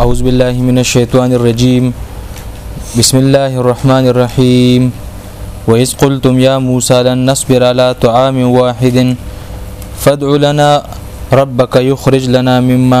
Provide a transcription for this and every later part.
أعوذ بالله من الشيطان الرجيم بسم الله الرحمن الرحيم وإذ قلتم يا موسى لن نصبر على طعام واحد فادع لنا ربك يخرج لنا مما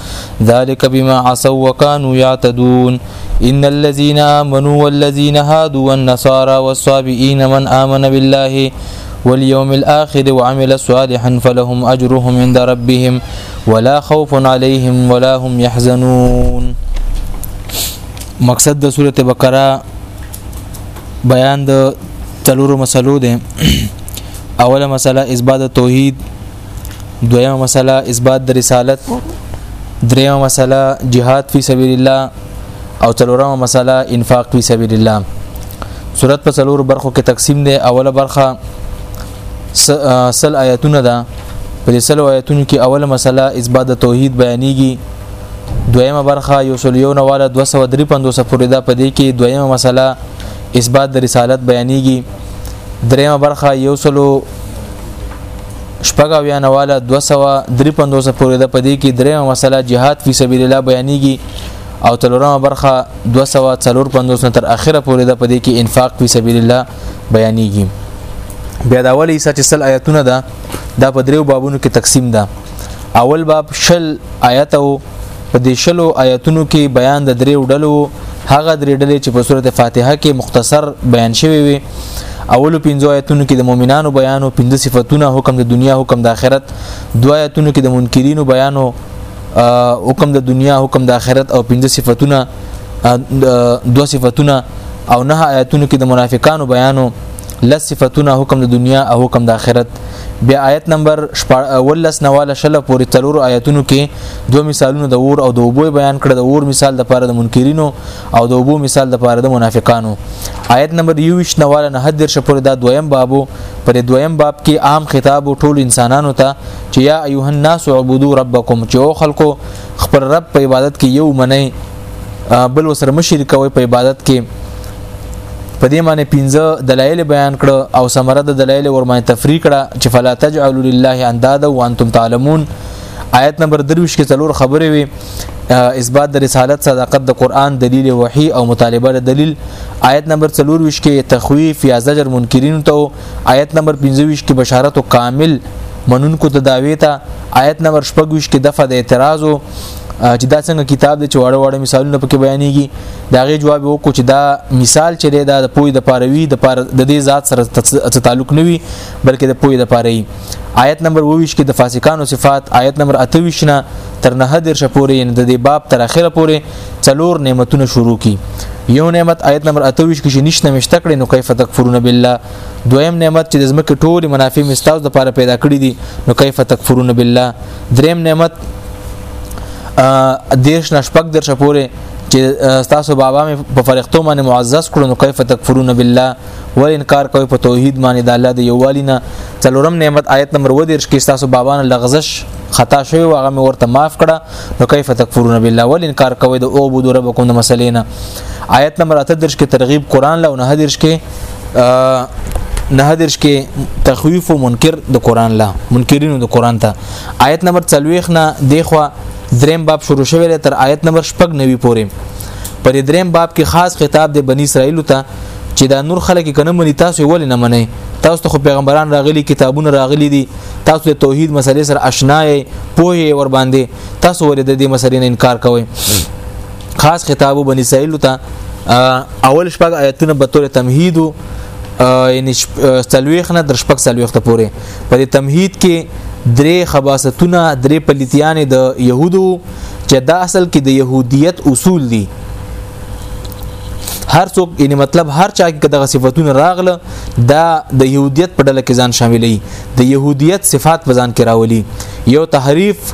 ذلك بما عصوا وكانوا يعتدون إن الذين آمنوا والذين هادوا والنصارى والصابئين من آمن بالله واليوم الآخر وعمل صالحا فلهم أجرهم عند ربهم ولا خوف عليهم ولا هم يحزنون مقصد د سورة بقره بیان د تلور مسلو ده اوله مسله اثبات توحید دویمه مسله اثبات د رسالت دریمه مسله جهاد فی سبیل الله او څلورمه مسله انفاق فی سبیل الله صورت په څلور برخو کې تقسیم دی اوله برخه سل آیاتونه ده په دې سل آیاتونو کې اوله مسله اثبات د توحید بیانېږي دویمه برخه یو سل یو نواله 253 پورې ده په دې کې دویمه مسله اثبات د رسالت بیانېږي دریمه برخه یو سلو شپږ او یا نواله 253 پورې د پدې کې درېمه مسله جهاد فی سبیل الله بیانېږي او تلورمه برخه 254 نه تر اخره پورې د پدې کې انفاق فی سبیل الله بیانېږي بیا دا ولې سچ سل آیتونه ده دا په دریو بابونو کې تقسیم ده اول باب شل آیت او په دې شلو آیتونو کې بیان د دریو ډلو هغه درې ډلې چې په سورته فاتحه کې مختصر بیان شوی وي اولو پنځو آیتونو کې د مؤمنانو بیان او پنځه صفاتونه حکم د دنیا حکم د آخرت دوه آیتونو کې د منکرینو بیان او حکم د دنیا حکم د آخرت او پنځه صفاتونه دوه صفاتونه او نه آیتونو کې د منافقانو بیان او لس صفاتونه حکم د دنیا او حکم د آخرت بیا آیت نمبر 14 نواله شله پورې تلور آیتونو کې دوه مثالونه د اور او د اوبو بیان کړ د اور مثال د پاره د منکرینو او د وبو مثال د پاره د منافقانو آیت نمبر 21 نواله نه حد درشه پر دا دویم بابو پر دویم باب کې عام خطاب ټول انسانانو ته چې یا ایه الناس عبدو ربکم چې او خلکو خپل رب په عبادت کې یو منی بل وسره مشرک کوي په عبادت کې په دې معنی پنځه دلایل بیان کړه او سمره د دلایل ورمانه تفریق کړه چې فلا تجعلوا لله اندادا وانتم تعلمون آیت نمبر 23 کې څلور خبرې وي اثبات د رسالت صداقت د قران دلیل وحی او مطالبه د دلیل آیت نمبر 24 کې تخویف یا زجر منکرین ته آیت نمبر 25 کې بشارت او کامل منونکو ته داوی ته آیت نمبر 25 کې دفع د اعتراض چې دا څنګه کتاب دی چې واړه واړه مثالونه پکې بیانېږي دا غي جواب وکړو چې دا مثال چې دا د پوی د پاروي د پار د دې ذات سره تعلق نه وي بلکې د پوی د پاروي آیت نمبر 22 کې د فاسقانو صفات آیت نمبر 28 نه تر نه در شپورې یعنی د دې باب تر اخره پورې څلور نعمتونه شروع کی یو نعمت آیت نمبر 28 کې نشته مشته کړي نو کیف تکفرون بالله دویم نعمت چې د زمکه ټول منافع مستاو د لپاره پیدا کړی دي نو کیف تکفرون بالله دریم نعمت دیرش نشپک در شپورې چې تاسو بابا مې په فرښتو باندې معزز کړو نو کیف تکفرون بالله ور انکار کوي په توحید باندې د الله د یووالي نه څلورم نعمت آیت نمبر 13 کې تاسو بابا نه لغزش خطا شوی و هغه ورته معاف کړه نو کیف تکفرون بالله ول انکار کوي د او بده ربکم د مسلې نه آیت نمبر 13 کې ترغیب قران له 19 کې نه درش کې تخویف او منکر د قران لا منکرینو د قران ته آیت نمبر 40 نه دیخوا دریم باب شروع شوی تر آیت نمبر 9 پورې پر دریم باب کې خاص خطاب د بنی اسرائیل ته چې دا نور خلک کنه مني تاسو ولې نه منئ تاسو ته خو پیغمبران راغلي کتابونه راغلي دي تاسو د توحید مسلې سره آشنا یې پوهه ور باندې تاسو ولې د دې مسلې نه انکار کوئ خاص خطاب بنی اسرائیل ته اول شپږ آیتونه به تور تمهید یعنی سلويخ نه در شپږ سلويخ ته پورې په دې تمهید کې درې خباستونه درې پلیتیان د يهودو چې دا اصل کې د يهودیت اصول دي هر څوک یعنی مطلب هر چا کې دغه صفاتونه راغله دا د يهودیت په ډله کې ځان شاملې د يهودیت صفات په ځان کې راولي یو تحریف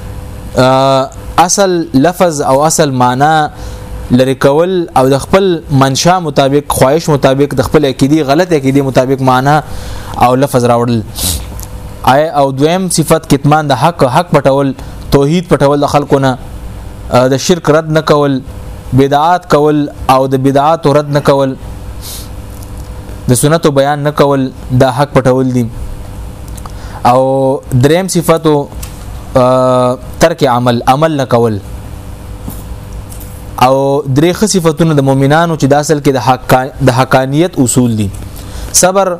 اصل لفظ او اصل معنا لری کول او د خپل منشا مطابق خواهش مطابق د خپل عقیدی غلط عقیدی مطابق معنا او لفظ راوړل آی او دویم صفت کتمان د حق حق پټول توحید پټول د خلکو نه د شرک رد نه کول بدعات کول او د بدعات رد نه کول د سنتو بیان نه کول د حق پټول دي او دریم صفاتو ترک عمل عمل نه کول او درې خ صفاتونه د مؤمنانو چې د اصل کې د حق د حقانیت اصول دي صبر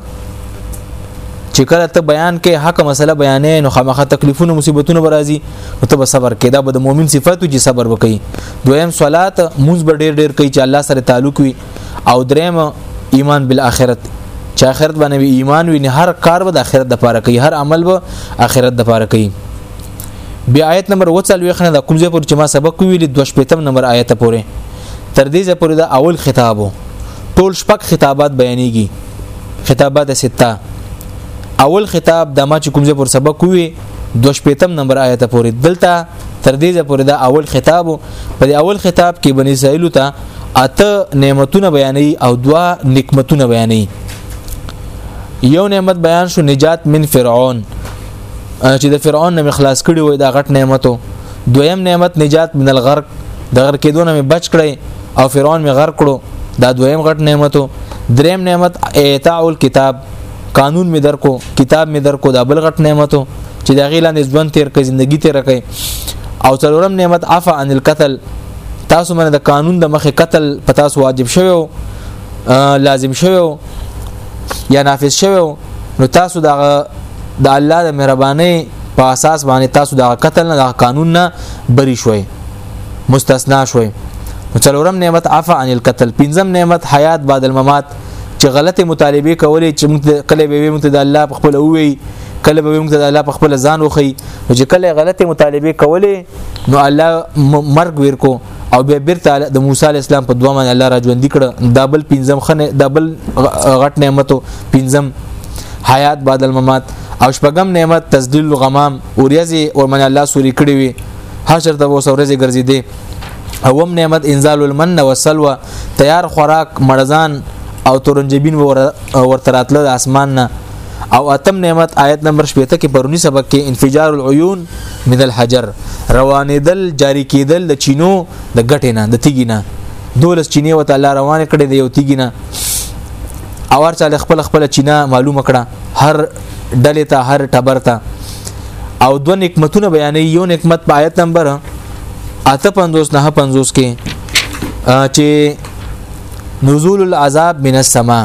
چې کله ته بیان کې حق مسله بیانې نو خامخا تکلیفونه مصیبتونه برازي او ته صبر کې دا به د مؤمن صفاتو چې صبر وکړي دویم صلات موږ به ډیر ډیر کوي چې الله سره تعلق وي او دریم ایمان بالآخرت چې آخرت باندې وی ایمان وی نه هر کار به د آخرت د پاره کوي هر عمل به آخرت د پاره کوي بیا آیت نمبر 40 نه د کوم ځای پر چې ما سبق ویل د 25 نمبر آیت پورې تر دې ځې پورې د اول خطابو ټول شپږ خطابات بیانېږي خطابات سته اول خطاب د ما چې کوم ځای پر سبق وی دو شپیتم نمبر آیت پورې دلته تر دې پورې دا اول خطاب په اول خطاب کې بنی اسرائیل ته اته نعمتونه بیانې او دوا نعمتونه بیانې یو نعمت بیان شو نجات من فرعون چې د فرعون نه خلاص کړي وي دا غټ نعمتو دویم نعمت نجات من الغرق د غرق کېدو نه بچ کړي او فرعون می غرق کړو دا دویم غټ نعمتو دریم نعمت اعطاء الكتاب قانون می درکو کتاب می درکو دا بل غټ نعمتو چې دا غیلا نسبن تیر کوي ژوندۍ تیر کوي او څلورم نعمت عفا عن القتل تاسو باندې د قانون د مخه قتل په تاسو واجب شوی او لازم شوی یا نافذ شوی نو تاسو د د الله د مهرباني په اساس باندې تاسو د قتل نه د قانون نه بری شوي مستثنا شوي څلورم نعمت عفا عن القتل پنځم نعمت حیات بعد الممات چې غلطه مطالبه کولې چې موږ کله به موږ ته د الله په خپل وی کله به موږ ته د الله په خپل ځان وخی چې کله غلطه مطالبه کولې نو الله مرګ ورکو او بیا بیرته د موسی علی السلام په دوه باندې الله را ژوند کړ دابل پنځم خنه دابل غټ نعمتو پنځم حیات بعد الممات او شپږم نعمت تذلیل غمام اوریازي ورمن الله سوري کړی وي حشر ته وسورځي ګرځي دي اوم نعمت انزال المن والسلوى تیار خوراک مرزان او تورنجبین ورته راتله د اسمان نه او اتم نعمت آیت نمبر 15 کې پرونی سبق کې انفجار العيون من الحجر روانېدل جاری کېدل د چینو د غټې نه د تیګی نه دولس چینه وته الله روان کړي د یو تیګی نه او هر چا خپل خپل چینه معلومه کړه هر ډلې ته هر ټبر ته او دو نعمتونه بیانې یو نعمت په آیت نمبر اته 50 نه 50 کې چې نزول العذاب من السما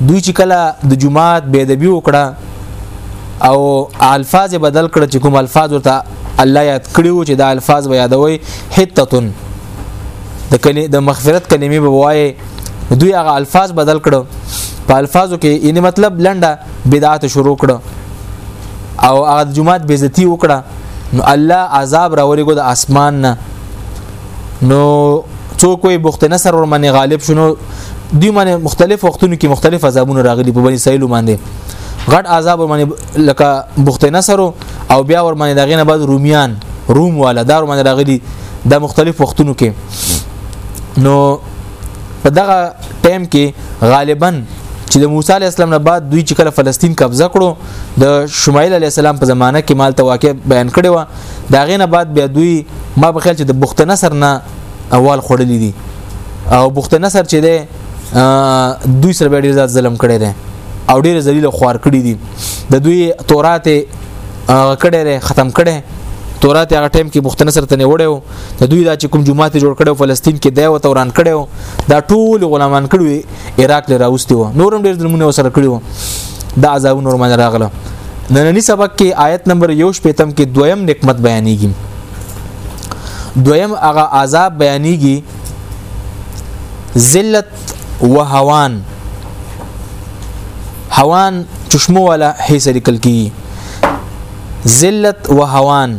دوی چې کله د جمعات بے ادبی وکړه او الفاظ بدل کړ چې کوم الفاظ ورته الله یاد کړیو چې دا الفاظ به یادوي حتتن د کلی د مغفرت کلمې به وایي دوی هغه الفاظ بدل کړو په الفاظو کې یعنی مطلب لنډه بدعت شروع کړو او هغه جمعات بیزتی وکړه نو الله عذاب راولېګو د اسمان نه نو څوک وي بخت نصر ور باندې غالب شنو دی باندې مختلف وختونو کې مختلف عذابونه راغلي په بني اسرائیل باندې غټ عذاب ور باندې لکه بخت نصر او بیا ور باندې دغه نه بعد رومیان روم والا دار باندې راغلي د دا مختلف وختونو کې نو په دغه ټیم کې غالبا چې د موسی علی السلام نه بعد دوی چې کله فلسطین قبضه کړو د شمایل علی السلام په زمانه کې مال ته واقع بیان کړي و دا غینه بعد بیا دوی ما په خیال چې د بخت نصر نه اول خړلې دي او بخت نصر چې ده دوی سره ډیر زیات ظلم کړي دي او ډیر ذلیل خوار کړي دي د دوی تورات کړي دي ختم کړي تورات هغه ټیم کې بخت نصر ته نه وړو د دوی دا چې کوم جمعه جوړ کړو فلسطین کې دی او توران کړو دا ټول غلامان کړو عراق له راوستي و نورم ډېر ظلمونه وسره کړی و دا عذاب نور باندې راغله نننی سبق کې آیت نمبر 1 پېتم کې دویم نعمت بیانېږي دویم هغه عذاب بیانېږي ذلت وهوان هوان چشمو والا هي سره کل کی ذلت وهوان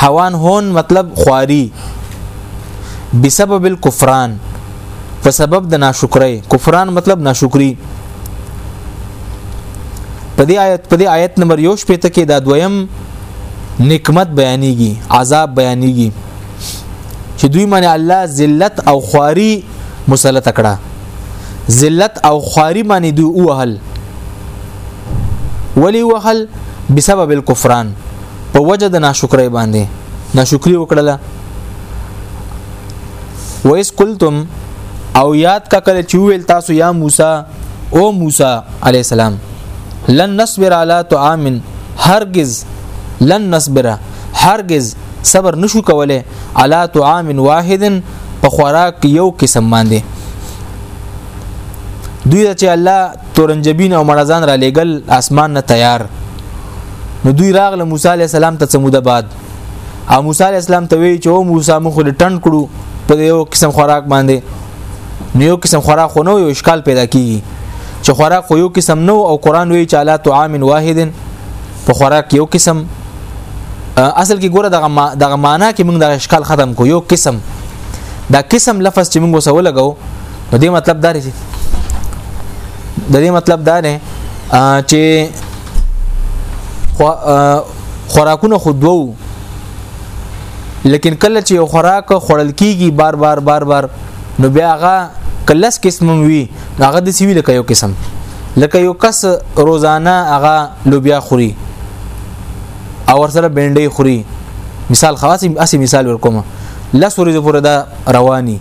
هوان هون مطلب خواري بسبب الكفران په سبب د ناشکرۍ کفران مطلب ناشکری په دې آیت په دې آیت نمبر 1 شپته کې دا دویم نکمت بیانېږي عذاب بیانېږي چې دوی باندې الله ذلت او خواري مسلط کړه ذلت او خواري باندې دوی وهل ولی وهل بسبب الكفران په وجه د ناشکرۍ باندې ناشکری وکړله ویس قلتم او یاد کا کله چې ویل تاسو یا موسی او موسی علی السلام لن نصبر علی طعام هرگز لن نصبر هرگز صبر نشو کوله علی طعام واحد په خوراک یو قسم باندې دوی چې الله تورنجبین او مرزان را لېګل اسمان نه تیار نو دوی راغله موسی علی السلام ته څه موده بعد او موسی علی السلام ته وی چې او موسی مخ دې ټند کړو په یو قسم خوراک باندې نیو قسم خوراک خو نو یو اشکال پیدا کیږي چې خوراک خو یو قسم نو او قران وی چې علا طعام واحد په خوراک یو قسم اصل کې ګوره دغه دغه معنا کې موږ دغه اشکال ختم کو یو قسم دا قسم لفظ چې موږ وسو لګو نو دې مطلب دا دی د دې مطلب دا نه چې خوراکونه خو دوو لیکن کله چې یو خوراک خوړل کیږي بار بار بار بار نو بیا هغه کلس قسم وي هغه د سیوی لکه یو قسم لکه یو کس روزانه هغه لوبیا خوري او ورسره بینډې خوري مثال خاص اسی مثال ورکوم لس ورځې پورې دا رواني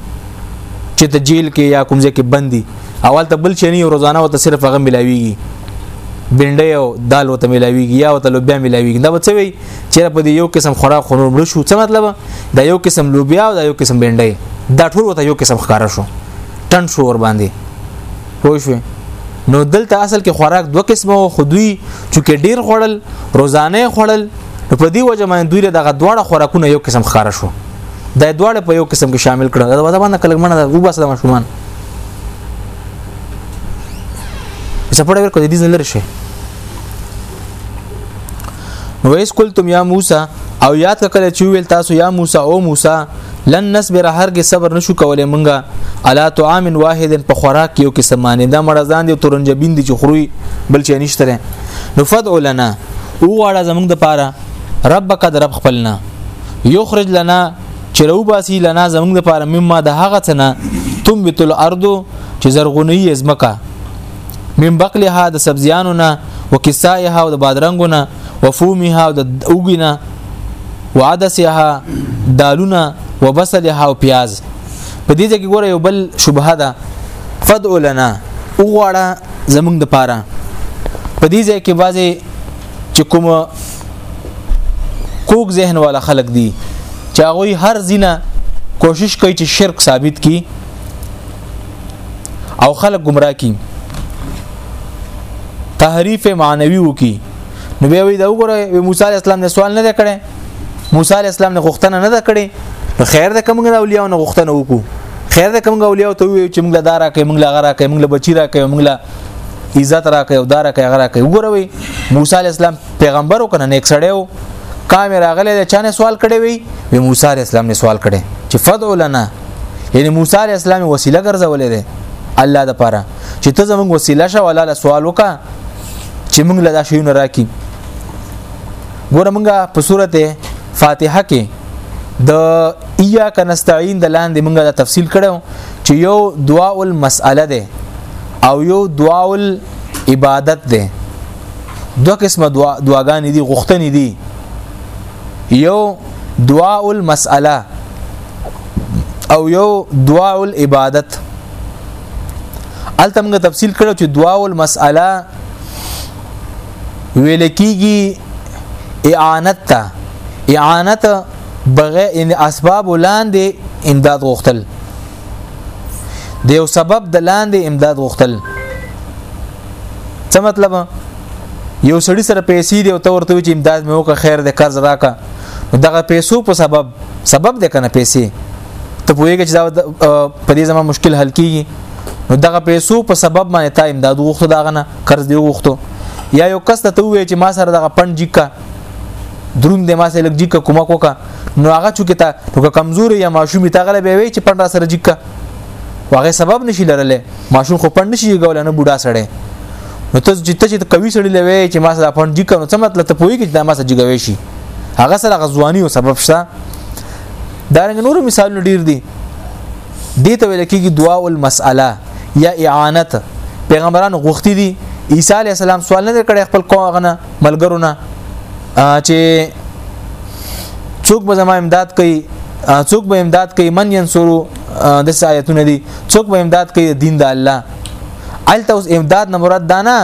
چې ته جیل کې یا کوم ځای کې بندي اول ته بل چني روزانه او ته صرف هغه ملاويږي بنډي او دال وته ملاويږي یا وته لوبیا ملاويږي دا څه وي چې په دې یو قسم خوراک خونو مړ شو څه مطلب دا یو قسم لوبیا او دا یو قسم بنډي دا ټول وته یو قسم ښکارا شو ټن شو ور باندې پوه شو نو دلته اصل کې خوراک دوه قسمه او خودوي چې ډیر خوړل روزانه خوړل نو په دې وجه باندې دوی دغه دواړه خوراکونه یو قسم ښکارا شو دا دواړه په یو قسم کې شامل کړل دا باندې کلمنه وباسه مشرومان سپورټ ورکو دې زلر شي نو ویس قلتم یا موسی او یاد کله چې ویل تاسو یا موسی او موسی لن نصبر هرګه صبر نشو کولای مونږه الا طعام واحد په خوراک یو کې سمانه دا مرزان دي تورنجبین دي چې خوري بل چې نشته نو فدع لنا او غواړه زمونږ د پاره ربک در رب خپلنا یخرج لنا چې رو باسي لنا زمونږ لپاره مما د هغه څنه تم بیت الارض چې زرغونی ازمکا من بقلها د سبزیانو نه وکسایها او د بادرنګو نه وفومها او د اوګینه وعدسها دالونه وبصلها او پیاز په دې کې ګوره یو بل شبهه ده فدع لنا وغواړه زمونږ د پاره په دې ځای کې بعضي چې کوم کوک ذهن والا خلک دي چې هغه هر زینه کوشش کوي چې شرک ثابت کی او خلک گمراه کی تحریف معنوي وکي نو بیا وی دا وګوره موسی علی السلام نه سوال نه کړي موسی علی السلام نه غوښتنه نه کړي خیر ده کومه اولیاء نه غوښتنه وکړو خیر ده کومه اولیاء ته وی چې موږ لاره کوي موږ لاره کوي موږ بچی را کوي موږ عزت راکې او دار کې غره کې وګوروي موسی علی السلام پیغمبر وکنه نیک سړیو کام راغله د چانه سوال کړي وي وی موسی علی السلام نه سوال کړي چې فدع لنا یعنی موسی علی السلام وسیله ګرځولې ده الله د پاره چې ته زموږ وسیله شې ولا سوال وکا چې موږ له دا شیونه راکی ګوره موږ په سورته فاتحه کې د ایا کنستعين د لاندې موږ د تفصیل کړو چې یو دعا المسأله ده او یو دعاول عبادت ده دو قسمه دعا دعاګانې دي غوښتنې دي یو دعاء المسأله او یو دعاء العبادت الته موږ تفصیل کړو چې دعاء المسأله ویل کیږي اعانت ته اعانت بغیر ان اسباب لاندې امداد غوښتل د یو سبب د لاندې امداد غوښتل څه مطلب یو سړی سره پیسې دی او ته ورته چې امداد مې وکړه خیر د قرض راکا دغه پیسو په سبب سبب د کنه پیسې ته پوهیږي چې دا په دې زما مشکل حل کیږي نو دغه پیسو په سبب باندې تا امداد وغوښته دا غنه قرض دی وغوښته یا یو کس ته وې چې ما سره دغه پند جیکا دروند ما سره لګ جیکا کومه کوکا نو هغه چې ته نو کمزوري یا ماشوم ته غلې به وي چې پنده سره جکه واغه سبب نشي لرلې ماشوم خو پند نشي ګول نه بوډا سړی نو ته چې ته چې کوي سړی لوي چې ما سره پند جکه نو څه مطلب ته پوي کې دا ما سره جګوي شي هغه سره غزوانی او سبب شته دا رنګ نور مثال ډیر دي دي ته ویل کېږي دعا او المساله یا اعانت پیغمبران غوښتي دي عیسی علی السلام سوال نه کړي خپل قوم غنه ملګرونه چې څوک به زما امداد کوي څوک به امداد کوي من ينصرو د آیتونه دي څوک به امداد کوي دین د الله الته اوس امداد نه مراد دانا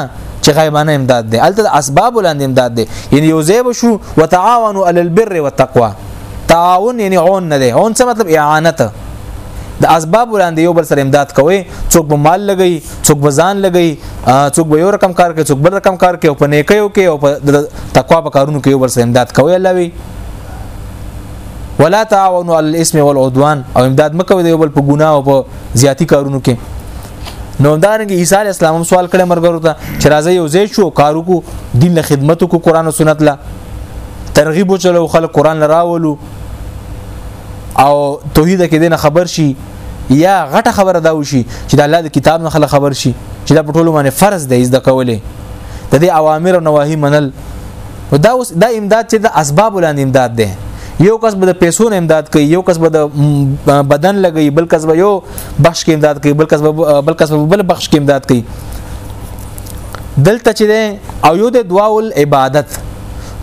چې غیبانه امداد دی الته اسباب لاندې امداد دی یعنی یو ځای بشو وتعاونوا علی البر والتقوا تعاون یعنی عون نه دی عون څه مطلب اعانت د اسباب وړاندې یو بل سره امداد کوي څوک به مال لګي څوک به ځان لګي څوک به یو رقم کار کوي څوک بل رقم کار کوي او په نیکیو کې او په تقوا په کارونو کې ور سره امداد کوي الله وی ولا تعاونوا على الاسم والعدوان او امداد مکوي د یو بل په ګناه او په زیاتی کارونو کې نو دارنګ عیسی علی السلام هم سوال کړي مرګرو ته چې راځي یو ځای شو کارو کو دین له خدمت کو قران او سنت لا ترغیب وچلو خلک قران لراولو او توحید کې دینه خبر شي یا غټه خبره دا وشي چې د الله د کتاب نه خلک خبر شي چې دا په ټولو باندې فرض دی زده کولې د دې اوامر او نواهی منل دا اوس دا امداد چې د اسباب لاندې امداد دی یو کس به د پیسو نه امداد کوي یو کس به د بدن لګي بل کس به یو بخش کې امداد کوي بل کس به بل کس به بل بخش کې امداد کوي دلته چې او یو د دعا ول عبادت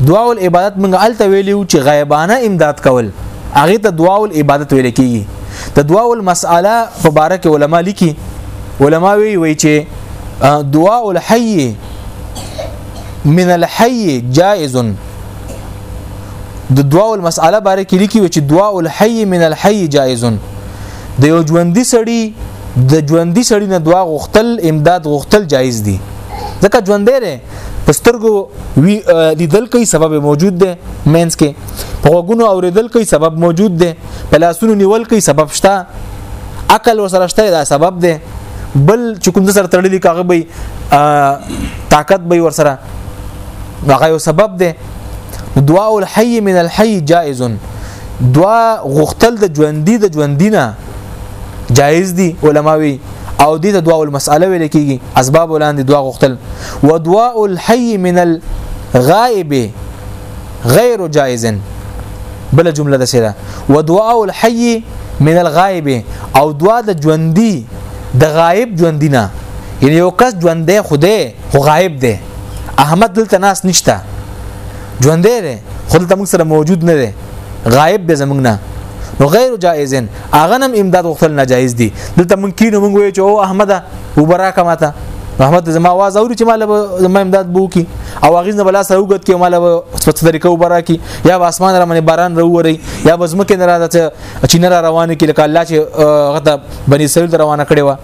دعا ول عبادت موږ الته ویلو چې غیبانه امداد کول هغه ته دعا ول عبادت ویل کیږي د دعا ول مسأله په باره کې علما لیکي علما وی وی چې دعا الحي من الحي جائز د دعا ول مسأله باره کې لیکي چې دعا الحي من الحي جائز د یو ژوندۍ سړی د ژوندۍ سړی نه دعا غوښتل امداد غوښتل جایز دي ځکه ژوندې په سترګو وی لیدل کوي سبب موجود دی مینس کې په غوګونو اوریدل کوي سبب موجود دی په لاسونو نیول کوي سبب شته عقل وسره شته دا سبب دی بل چې کوم سره تړلې کاغه به طاقت به ور سره هغه یو سبب دی دعاء الحي من الحي جائز دعا غختل د ژوندۍ د ژوندینه جایز دي علماوی او دې ته دعا المساله ویل کیږي اسباب ولاندې دعا غوښتل و دعاء الحي من الغائب غیر جائز بل جمله ده سره و دعاء الحي من الغائب او دعا د ژوندۍ د غایب ژوندۍ نه یعنی یو کس ژوندې خوده خو غایب دی احمد دلته ناس نشته ژوندې دی خو دلته موږ سره موجود نه دی غایب دی زمنګ نه نو غیر جائزن اغه نم امداد غوښتل ناجایز دي دلته مونږ کینو مونږ وی چې او احمد وبرا کماته احمد زما आवाज اوري چې مال زما امداد بو کی او غیز نه بلا سره وګت کې مال په طریقه وبرا کی یا په اسمان را باندې باران راوري یا په زمکه نه راځي چې نه را روان کی لکه الله چې غته بني اسرائیل روانه کړي و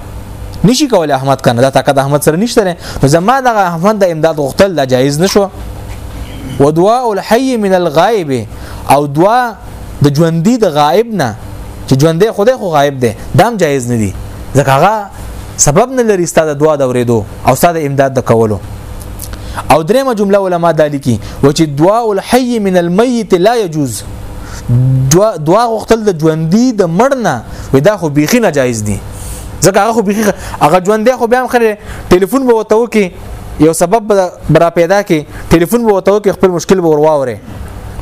نشي کولای احمد کنه دا طاقت احمد سره نشته نو زما دغه احمد د امداد غوښتل دا جایز نشو ودواء الحي من الغائب او دوا د ژوندۍ د غائب نه چې ژوندې خدای خو غائب دی دام جایز نه دی ځکه هغه سبب نه لري ستاسو دعا د ورېدو او ستاسو امداد د کولو او درېمه جمله علما دا لیکي و چې دعا الحي من الميت لا يجوز دعا دعا غختل د ژوندۍ د مړ نه ودا خو بيخي ناجایز دي ځکه هغه خو بيخي هغه ژوندې خو بیا هم خره ټلیفون به وته وکي یو سبب برا پیدا کی ټلیفون به وته کې خپل مشکل به ورواوره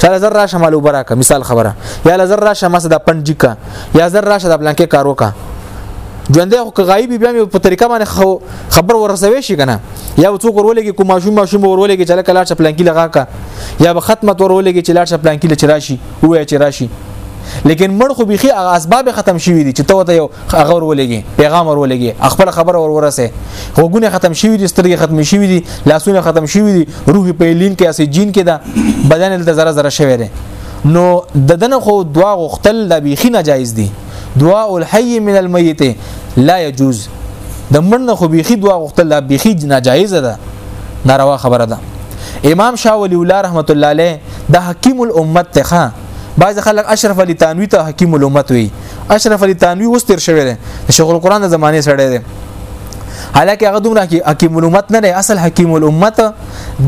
چا زر راشه مالو براکه مثال خبره یا زر راشه مسه د پنجی کا یا زر راشه د بلانکې کارو کا ژوندې خو غایب بیا مې په طریقه باندې خبر ورسوي شي کنه یا څوک ورولېږي کوم ماشوم ماشوم ورولېږي چې لکه لاړ چپلان کې لغا کا یا به ختمه تور ورولېږي چې لاړ چپلان کې لچ راشي وای چې راشي لیکن مړ خو بيخي اسباب ختم شوي دي چې ته وته یو هغه ورولېږي پیغام ورولېږي خپل خبره ورورسه غوګونه ختم شوی دي سترګې ختم شوی دي لاسونه ختم شوی دي روح په لین کې اسې جین کې ده بدن له زره زره شوی دی نو د دنه خو دوا غختل د بیخي ناجایز دي دعا الحي من المیت لا يجوز د مننه خو بیخي دوا غختل د بیخي ناجایز ده ناروا خبره ده امام شاه ولی الله رحمت الله علیه د حکیم الامت ته بعض خلک اشرف علی تنوی ته حکیم الامت وی اشرف علي تنوي اوس تیر شوی دی شیخ القرآن د زمانه سړی دی حالکه هغه دومره کې حکیم الامت نه دی اصل حکیم الامت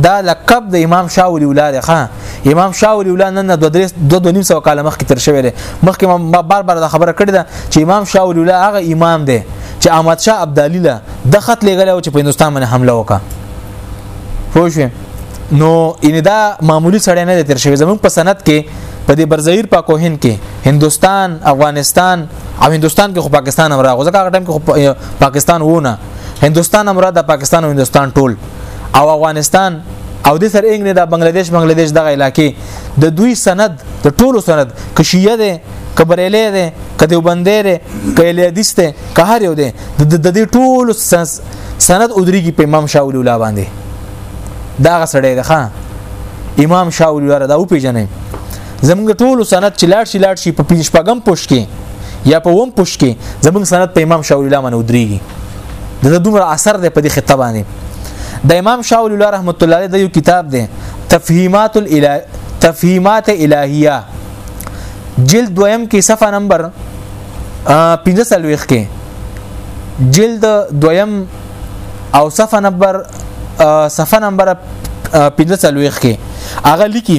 دا لقب د امام شاه ولی الله دی ښا امام شاه ولی الله نن د درې د دو نیم سو کال مخکې تر شوی دی مخکې ما بار بار دا خبره کړې ده چې امام شاه ولی الله هغه امام دی چې احمد شاه عبدالي له د خط لګل او چې په هندستان باندې حمله وکړه پوه شئ نو ان دا معمولی سړی نه تیر شوی زمون په سند کې په دې برزیر په کوهن کې هندستان افغانستان او هندستان کې خو پاکستان هم راغو ځکه هغه ټایم کې پاکستان وونه هندستان هم را د پاکستان او هندستان ټول او افغانستان او د سر انګ نه د بنگلاديش بنگلاديش دغه علاقې د دوی سند د ټولو سند کشیه ده کبرېلې ده کدیو بندې ده کېلې حدیث ده که هر یو ده د دې ټولو سند ادریږي په امام شاه ولي الله باندې دا غسړې ده ښا امام شاه ولي الله دا او پیژنې زمونږ ټولو سند چې لاړ شي لاړ شي په پنځ پغم پوش کې یا په وم پوش کې زمونږ سند په امام شاول الله باندې ودرېږي د دومره اثر دی په دې خطه باندې د امام شاول الله رحمت الله علیه د یو کتاب دی تفهیمات الاله تفهیمات الهیه جلد دویم کې صفحه نمبر 15 کې جلد دویم او صفحه نمبر صفحه نمبر 15 کې هغه لیکي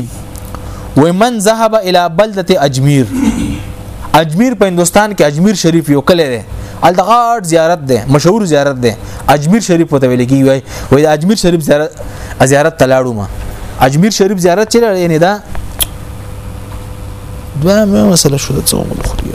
وای من ذهب الى بلده اجمیر اجمیر په هندستان کې اجمیر شریف یو کلی دی ال دغه زیارت دی مشهور زیارت دی اجمیر شریف ته ویل کیږي وای وای د اجمیر شریف زیارت زیارت تلاړو ما اجمیر شریف زیارت چې لري نه دا دوه مې مسله شو د څو مخوري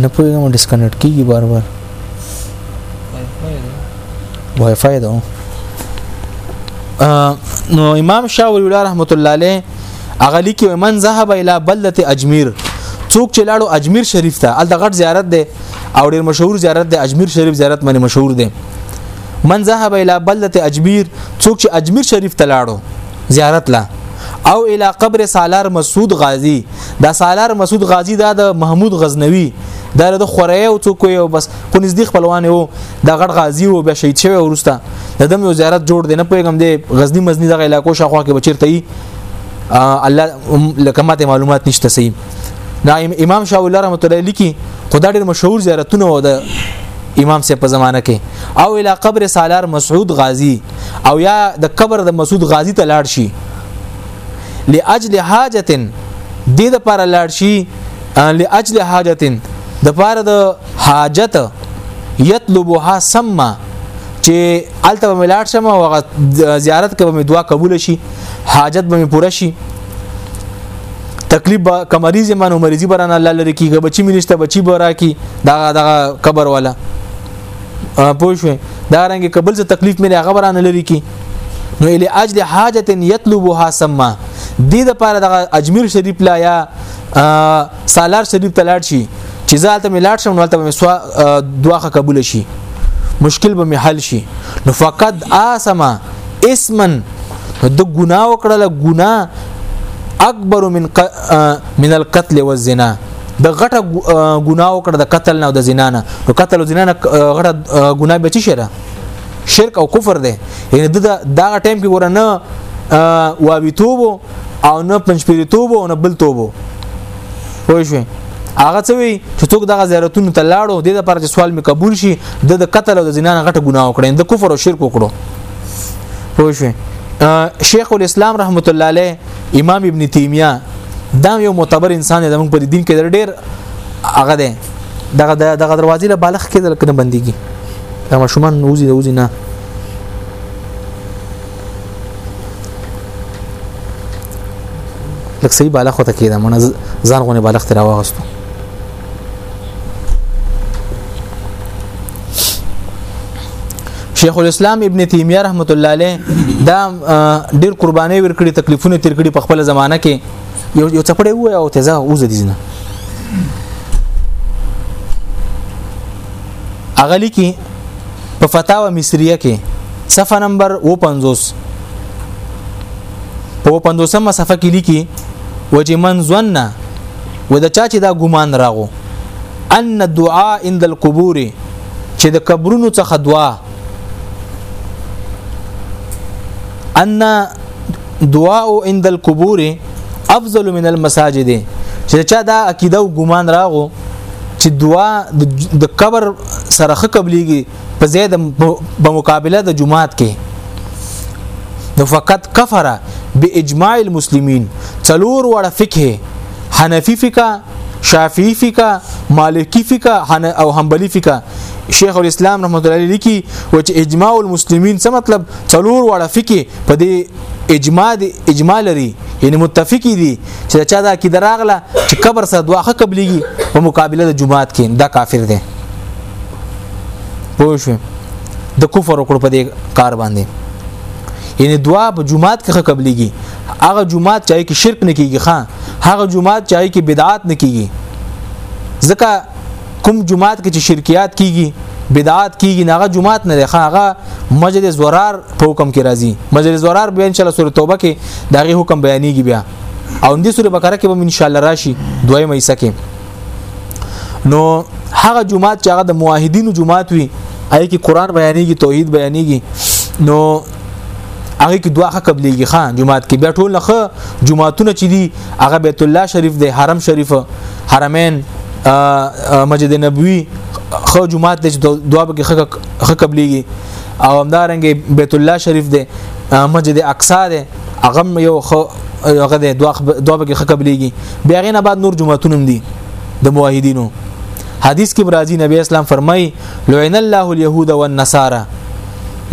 نه پوهیږم ډیسکنیکټ کیږي بار بار وای فای ده نو امام شاه ولی الله رحمت الله علیه اغلی کې من ذهب الی بلده اجمیر څوک چې لاړو اجمیر شریف ته ال د غټ زیارت ده او ډیر مشهور زیارت ده اجمیر شریف زیارت باندې مشهور ده من ذهب الى بلده اجمیر څوک چې اجمیر شریف ته لاړو زیارت لا او الى قبر سالار مسعود غازی دا سالار مسعود غازی دا د محمود غزنوی دا د خورای او څوک یو بس کو نږدې خپلوان وو دا غړ غازی وو بیا شهید شوی ورسته د دم یو زیارت جوړ دی نه پوهیږم دی غزنی مزنی دغه علاقو شاخوا کې بچیرته الله لکه ماته معلومات نشته سي دا امام شاه الله رحمت الله لیکي خدای ډېر مشهور زیارتونه و د امام سه په زمانه کې او اله قبر سالار مسعود غازی او یا د قبر د مسعود غازی ته لاړ شي لاجل حاجت د د پر لاړ شي لاجل حاجت د پر د حاجت یطلبها سما چې الته ملاړ شم او زیارت کې به دعا قبول شي حاجت به پوره شي تکلیف به کمریزه من مریضی برانه الله لري کیږي بچی منشته بچی برا کی دا دا قبر والا پوه شو دا رنګ قبل څه تکلیف مې هغه برانه لري کی نو الی اجل حاجت یطلبها سما دې د پاره د اجمیر شریف لا یا سالار شریف ته لاړ شي چې زه هلته مې لاړ شم نو هلته مې سوا دواخه قبول شي مشکل به مې حل شي نو فقط آسما اسمن د ګناه وکړه له ګناه اکبر من ق... من القتل والزنا د غټه ګناه وکړه د قتل نه او د زنا نه نو قتل او زنا نه غټه ګناه به چی شره شرک او کفر ده یعنی د دا ټیم کې ورنه واوی توبو او نه پنځپيري توبه او نه بل توبه پوه شو هغه څه وی چې څوک دغه زیارتونو ته لاړو د لپاره چې سوال می قبول شي د قتل او د زنا نه غټه ګناه وکړي د کفر او شرک وکړو پوه شو شیخ الاسلام رحمت الله علیه امام ابن تیمیه دا یو معتبر انسان دی موږ په دین کې ډېر هغه دی دغه دغه دروازې له بالغ کې دلته بنديږي دا مشومان نوزي دوزي نه لکه صحیح بالا خو ته کېده مونږ ځان غونې بالغ تر واغستو شیخ الاسلام ابن تیمیه رحمت الله علیه دا ډیر قرباني ورکړي تکلیفونه تیر کړي په خپل زمانہ کې یو یو چپړې وای او تزه اوز دي نه اغلی کې په فتاوا مصریه کې صفه نمبر 55 په 55مه صفه کې لیکي وجه من ظن و د چا چې دا ګمان راغو ان الدعاء عند القبور چې د قبرونو څخه دعا ان دعاء عند القبور افضل من المساجد چې چا دا عقیده او ګمان راغو چې دعا د قبر سره خ قبليږي په زید په مقابله د جمعات کې نو فقط کفر باجماع المسلمین څلور وړه فقه حنفي فقه شافعي فقه مالکی فقه او حنبلی فقه شیخ الاسلام رحمت الله علیه لیکي و چې اجماع المسلمین څه مطلب څلور وړه فقه په دې اجماع اجماع لري یعنی متفقی دي چې چا دا کې دراغله چې قبر سره دواخه قبليږي په مقابله د جمعات کې دا کافر دی پوه شو د کفر وکړ په دې کار باندې یعنی دعا په جمعات کې قبليږي هغه جمعات چې کې شرک نه کیږي خان هغه جمعات چې کې بدعات نه کیږي ځکه کوم جمعات کې چې شرکیات کیږي بدعات کیږي ناغه جمعات نه لري هغه مسجد زورار په حکم کې راځي مسجد زورار به ان شاء الله سورۃ توبه کې داغه حکم بیانېږي بیا او دې سورې بقره کې به ان شاء الله راشي دویمه حصہ کې نو هغه جمعات چې هغه د موحدینو جمعات وي اې کې قران بیانېږي توحید بیانېږي نو هغه کې دوه خه قبليږي خان جمعات کې بیا ټول نه جمعاتونه چې دي هغه بیت الله شریف دی حرم شریف حرمین مسجد نبوي خو جمعات د دوه کې خه قبليږي او همدارنګ بیت الله شریف دی مسجد اقصا دی هغه یو خو هغه دی دوه دوه کې خه قبليږي بیا غینه بعد نور جمعاتونه دي د موحدینو حدیث کې برازي نبی اسلام فرمای لعن الله اليهود والنصارى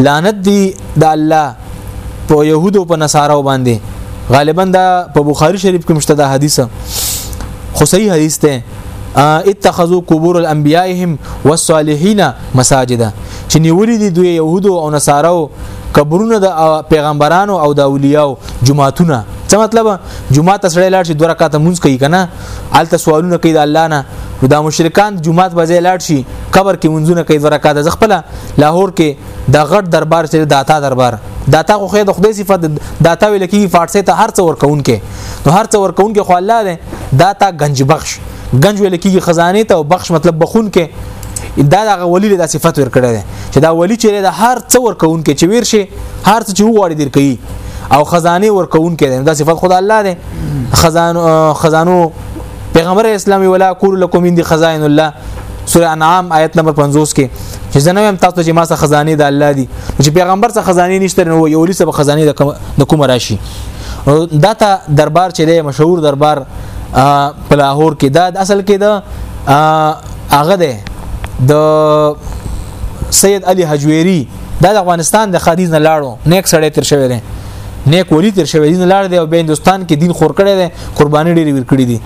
لعنت دی د الله په يهودو په نصارو باندې غالبا دا په بخاری شریف کې مشته دا حدیث خو صحیح حدیث ته اتخذوا قبور الانبيائهم والصالحين مساجدا چې نیولې دي دوی يهودو او نصارو قبرونه د پیغمبرانو او د اولیاء جمعهتونه څه مطلب جمعه ته سړی لاړ شي دوه رکعاته مونږ کوي کنه الته سوالونه کوي د الله نه دا مشرکان جمعات بځای لاړ شي قبر کې منځونه کوي ورکات ز خپل لاهور کې د غټ دربار چې داتا دربار داتا خو خیر د خدای صفت داتا ویل کیږي فارسی ته هر څو ورکون کې نو هر څو ورکون کې خو الله دی داتا گنج بخش گنج ویل کیږي خزانه ته او بخش مطلب بخون کې دا دغه ولی له صفت ور کړی دی چې دا ولی چې د هر څو ورکون کې چې ویر شي هر څه چې وغواړي درکې او خزانه ورکون کې دا صفت خدای الله دی خزانو خزانو پیغمبر اسلامي ولا کول لكم من دي خزائن الله سوره انعام آیت نمبر 50 کې چې زنه هم تاسو چې ما سره خزانه د الله دي چې پیغمبر سره خزانه نشته نو یو لسه به خزانه د کوم راشي دا ته دربار چې دی مشهور دربار په لاهور کې دا اصل کې دا هغه دی د سید علي حجويري د افغانستان د خادیز نه لاړو نیک سړی تر شوی دی نیک ولی تیر شوی دین لار دی او بیا هندستان کې دین خور کړی دی قرباني ډېری ور کړی دي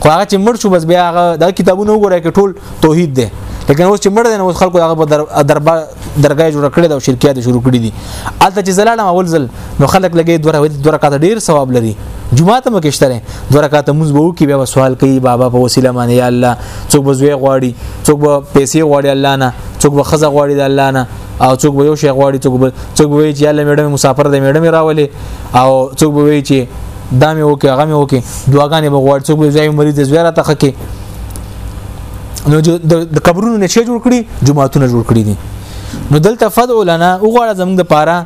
خو هغه چې مړ شو بس بیا هغه دا کتابونه وګورای کې ټول توحید دی لیکن اوس چې مړ دی نو خلکو هغه په دربار درګای جوړ کړی دا شرکیات شروع کړی دي الته چې زلالم اول زل نو خلک لګي دوه ورځې دوه رکعات ډیر ثواب لري جمعه ته مکشتره دوه رکعات موږ به وکي بیا سوال کوي بابا په وسیله باندې یا الله څوک به زوی غواړي څوک به پیسې غواړي الله نه څوک به خزه غواړي د الله نه او څوک به یو شی غواړي څوک به څوک وایي چې یاله میډم مسافر دی میډم راولي او څوک به وایي چې دا مې وکي هغه مې وکي دعاګانې به غواړي څوک به ځای مریض زویره ته خکې نو د قبرونو نه چې جوړ کړي جمعهتونه جوړ کړي دي نو دلته فدع لنا وګوره زموږ د پاره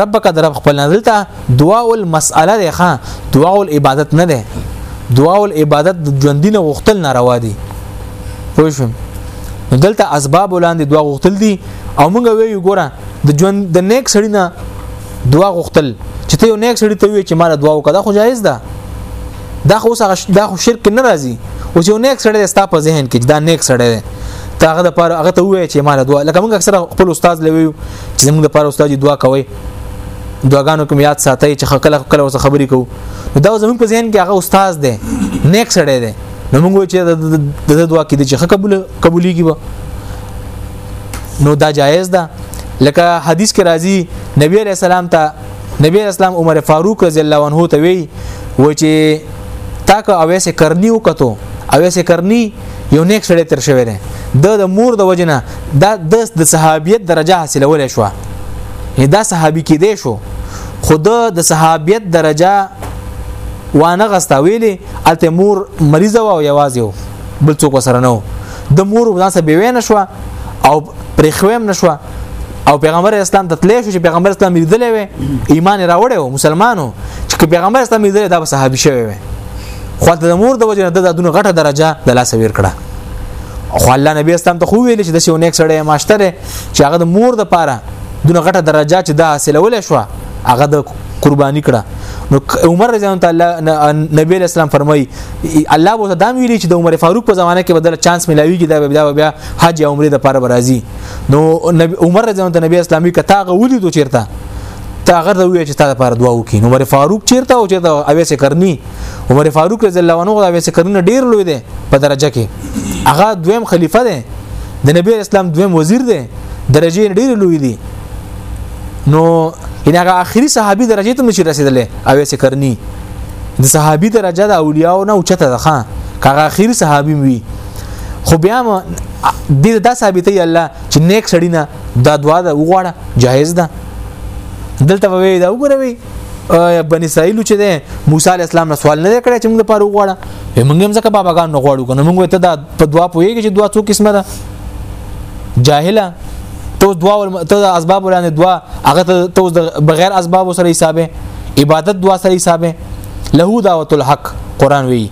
ربک در رب خپل دلته دعا ول مسأله ده ښا دعا ول عبادت نه ده دعا ول عبادت د ژوندینه غختل ناروا دي پوه شو نو دلته اسباب ولاندې دوا غوښتل دي او موږ ویو ګوره د ژوند د نیک سړی نه دوا غوښتل چې ته یو نیک سړی ته وی چې مال دوا وکړه خو جایز ده دا خو سره دا خو شرک نه راځي او چې یو نیک سړی ستا په ذهن کې دا نیک سړی دی ته هغه د پاره هغه ته وی چې مال دوا لکه موږ اکثره خپل استاد لوي چې موږ د پاره استاد دوا کوي دعاګانو کوم یاد ساتي چې خلک خپل خبرې کوو دا زموږ په ذهن کې هغه استاد دی نیک سړی دی نو موږ چې د د دعا کې د چې قبول قبوليږي به نو دا جایز ده لکه حدیث کې راځي نبی عليه السلام ته نبی عليه السلام عمر فاروق رضی الله عنه ته وی و چې تا که اویس کرنی وکړو اویس کرنی یو نیک سړی تر شوی دی د د مور د وجنه دا د د صحابیت درجه حاصلول شو دا صحابي کې دی شو خود د صحابیت درجه وانه غستا ویلې الته مور مریضه و او یوازې و بل څوک سره نه و د مور ځان سره بیوې نه شو او پرې خویم نه شو او پیغمبر اسلام ته تللی شو چې پیغمبر اسلام لیدلې وي ایمان راوړې و مسلمانو چې پیغمبر اسلام لیدلې دا به صحابي شوی وي خو د مور د وجه د دونه غټه درجه د لاس ویر کړه خو الله نبی اسلام ته خو ویل چې د شو نیک سړی ماشتره چې هغه د مور د پاره دونه غټه درجه چې دا حاصلول شو هغه د قرباني کړه نو عمر رضی الله تعالی نبی اسلام فرمای الله بو دام ویلی چې د عمر فاروق په زمانه کې بدل چانس ملاویږي دا بیا بیا حج یا عمره د پاره برازي نو عمر رضی الله تعالی نبی اسلامي کته غولي دو چیرته تا غره وی چې تا لپاره دعا وکړي نو عمر فاروق چیرته او چیرته اویس کرنی عمر فاروق رضی الله عنه دا اویس کرنی ډیر لوی دی په درجه کې هغه دویم خلیفہ دی د نبی اسلام دویم وزیر دی درجه ډیر لوی دی نو ان هغه اخري صحابي درجه ته نشي رسیدلې او یې کرنی د صحابي درجه د اولیاء نه اوچته ده خان هغه اخري صحابي وي خو بیا د دا ثابتې الله چې نیک سړی نه دا دوا ده وغواړه جایز ده دلته وی دا وګوروي بنی اسرائیل چې ده موسی علی السلام نه سوال نه کړی چې موږ لپاره وغواړه موږ هم ځکه باباګان نه غواړو کنه موږ ته دا په دوا پوهیږي چې دوا څو قسمه ده جاهله ته دوا ته د اسباب وړاندې دوا هغه ته بغیر اسباب سره حسابه عبادت دوا سره حسابه له دعوت الحق قران وی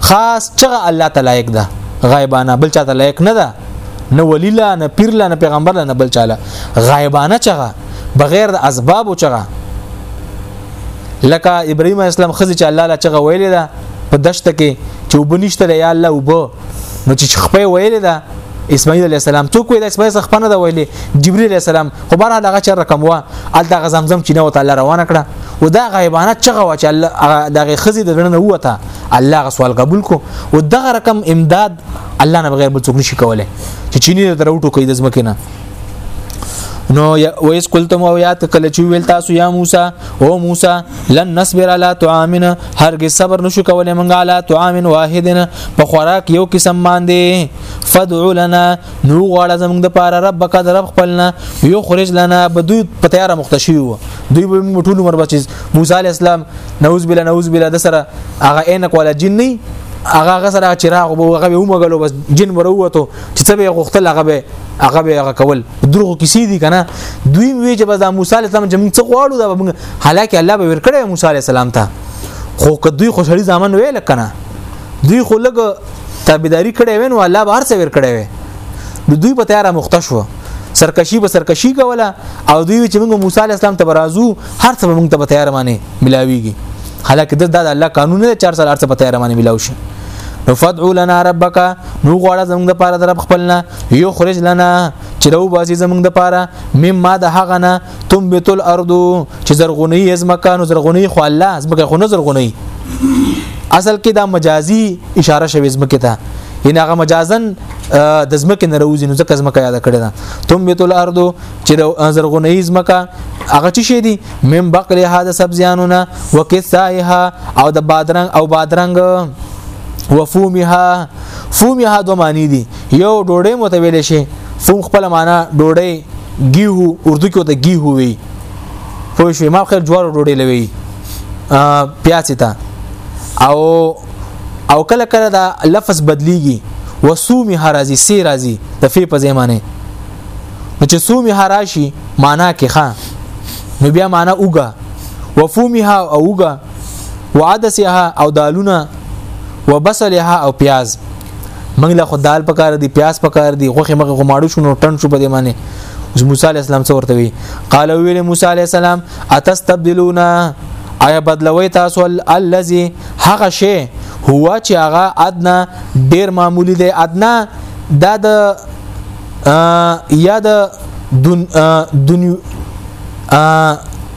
خاص چغه الله تعالی یک ده غایبانه بل چاته لایق نه ده نه ولی لا نه پیر لا نه پیغمبر لا نه بل چاله غایبانه چغه بغیر د اسباب چغه لکه ابراهيم اسلام خزي چې الله لا چغه ویلې ده په دشته کې چې وبنشته یا الله وب نو چې خپې ویل دا اسماعیل علی السلام څوک ویل اسماعیل څخه نه دا ویلې جبرئیل علی السلام خو بار هغه چر رقم وا ال دغه زمزم چې نو تعالی روانه کړه او دا غیبانه چغه وا چې الله دغه خزي د غنه وته الله غسوال قبول کو او دغه رقم امداد الله نه بغیر بل څوک نشي کولای چې چینی دروټو کوي د زمکه نه نو ویس قلتم او یاد کله چې ویل تاسو یا موسی او موسی لن نصبر علی طعامنا هرګز صبر نشو کولای مونږه علی طعام واحدنا په خوراک یو قسم باندې فدع لنا نو غواړه زمونږ د پاره رب کا رب خپلنا یو خرج لنا بدوی په تیار مختشی وو دوی به موږ ټول عمر بچیز موسی علی السلام نعوذ بالله نعوذ بالله د سره هغه عینک ولا جن نه هغه غسر چراغ وو هغه ومغلو بس جن وروته چې څه به غختل هغه به هغه به هغه کول دروغ کسی دي کنه دوی وی چې بس د موسی علی السلام چې موږ څه غواړو دا موږ حالکه الله به ورکړی موسی علی السلام ته خو که دوی خوشحالي ځامن ویل کنه دوی خو لګ تابعداري کړې وین او الله به هر څه ور کړې وي د دوی په تیاره مخته شو سرکشي به سرکشي کوله او دوی چې موږ موسی علی السلام ته برازو هر څه موږ ته په تیاره باندې ملاويږي حالکه دا د الله قانون دی 4 سال هر څه په تیاره باندې ملاوي شي نو فدعو لنا ربک نو غواړه زموږ د پاره در خپلنا یخرج لنا چې راو باسي زمونږ د پاره مما د هغه نه تم بیتل ارض چې زرغونی ازمکانو زرغونی خو الله ازمکه خو نه زرغونی اصل کې دا مجازي اشاره شوی ازمکه ته ان هغه مجازن د زمکه نه راوځي نو ځکه زمکه یاد کړی دا تم بیتل ارض چې زرغونی ازمکه هغه چې شي دي مم بقلی ها د سبزیانو نه وکثایها او د بادرنګ او بادرنګ وفومها فومها دوه معنی دي یو ډوډۍ مو ته ویل شي فوم خپل معنا ډوډۍ گیهو اردو کې ته گیهو وي خو شوي ما خیر جوار ډوډۍ لوي پیاڅ ته او او کله کله دا لفظ بدلیږي وسومی حرازی سی رازی د فی په زمانه نو چې سومی حراشی معنا کې ښا نو بیا معنا اوګه وفومها او اوګه وعدسها او دالونه وبصلها او پیاز موږ له خدال پکار دي پیاس پکار دي غوخه مغه غماړو شو نو ټن شو په دې معنی اوس موسی علی السلام څو ورته وی قال ویل موسی علی السلام اتستبدلون آیا بدلوي تاسو الذي هغه شی هو چې هغه ادنا ډیر معمولی دی ادنا دا د یا د دن دنیو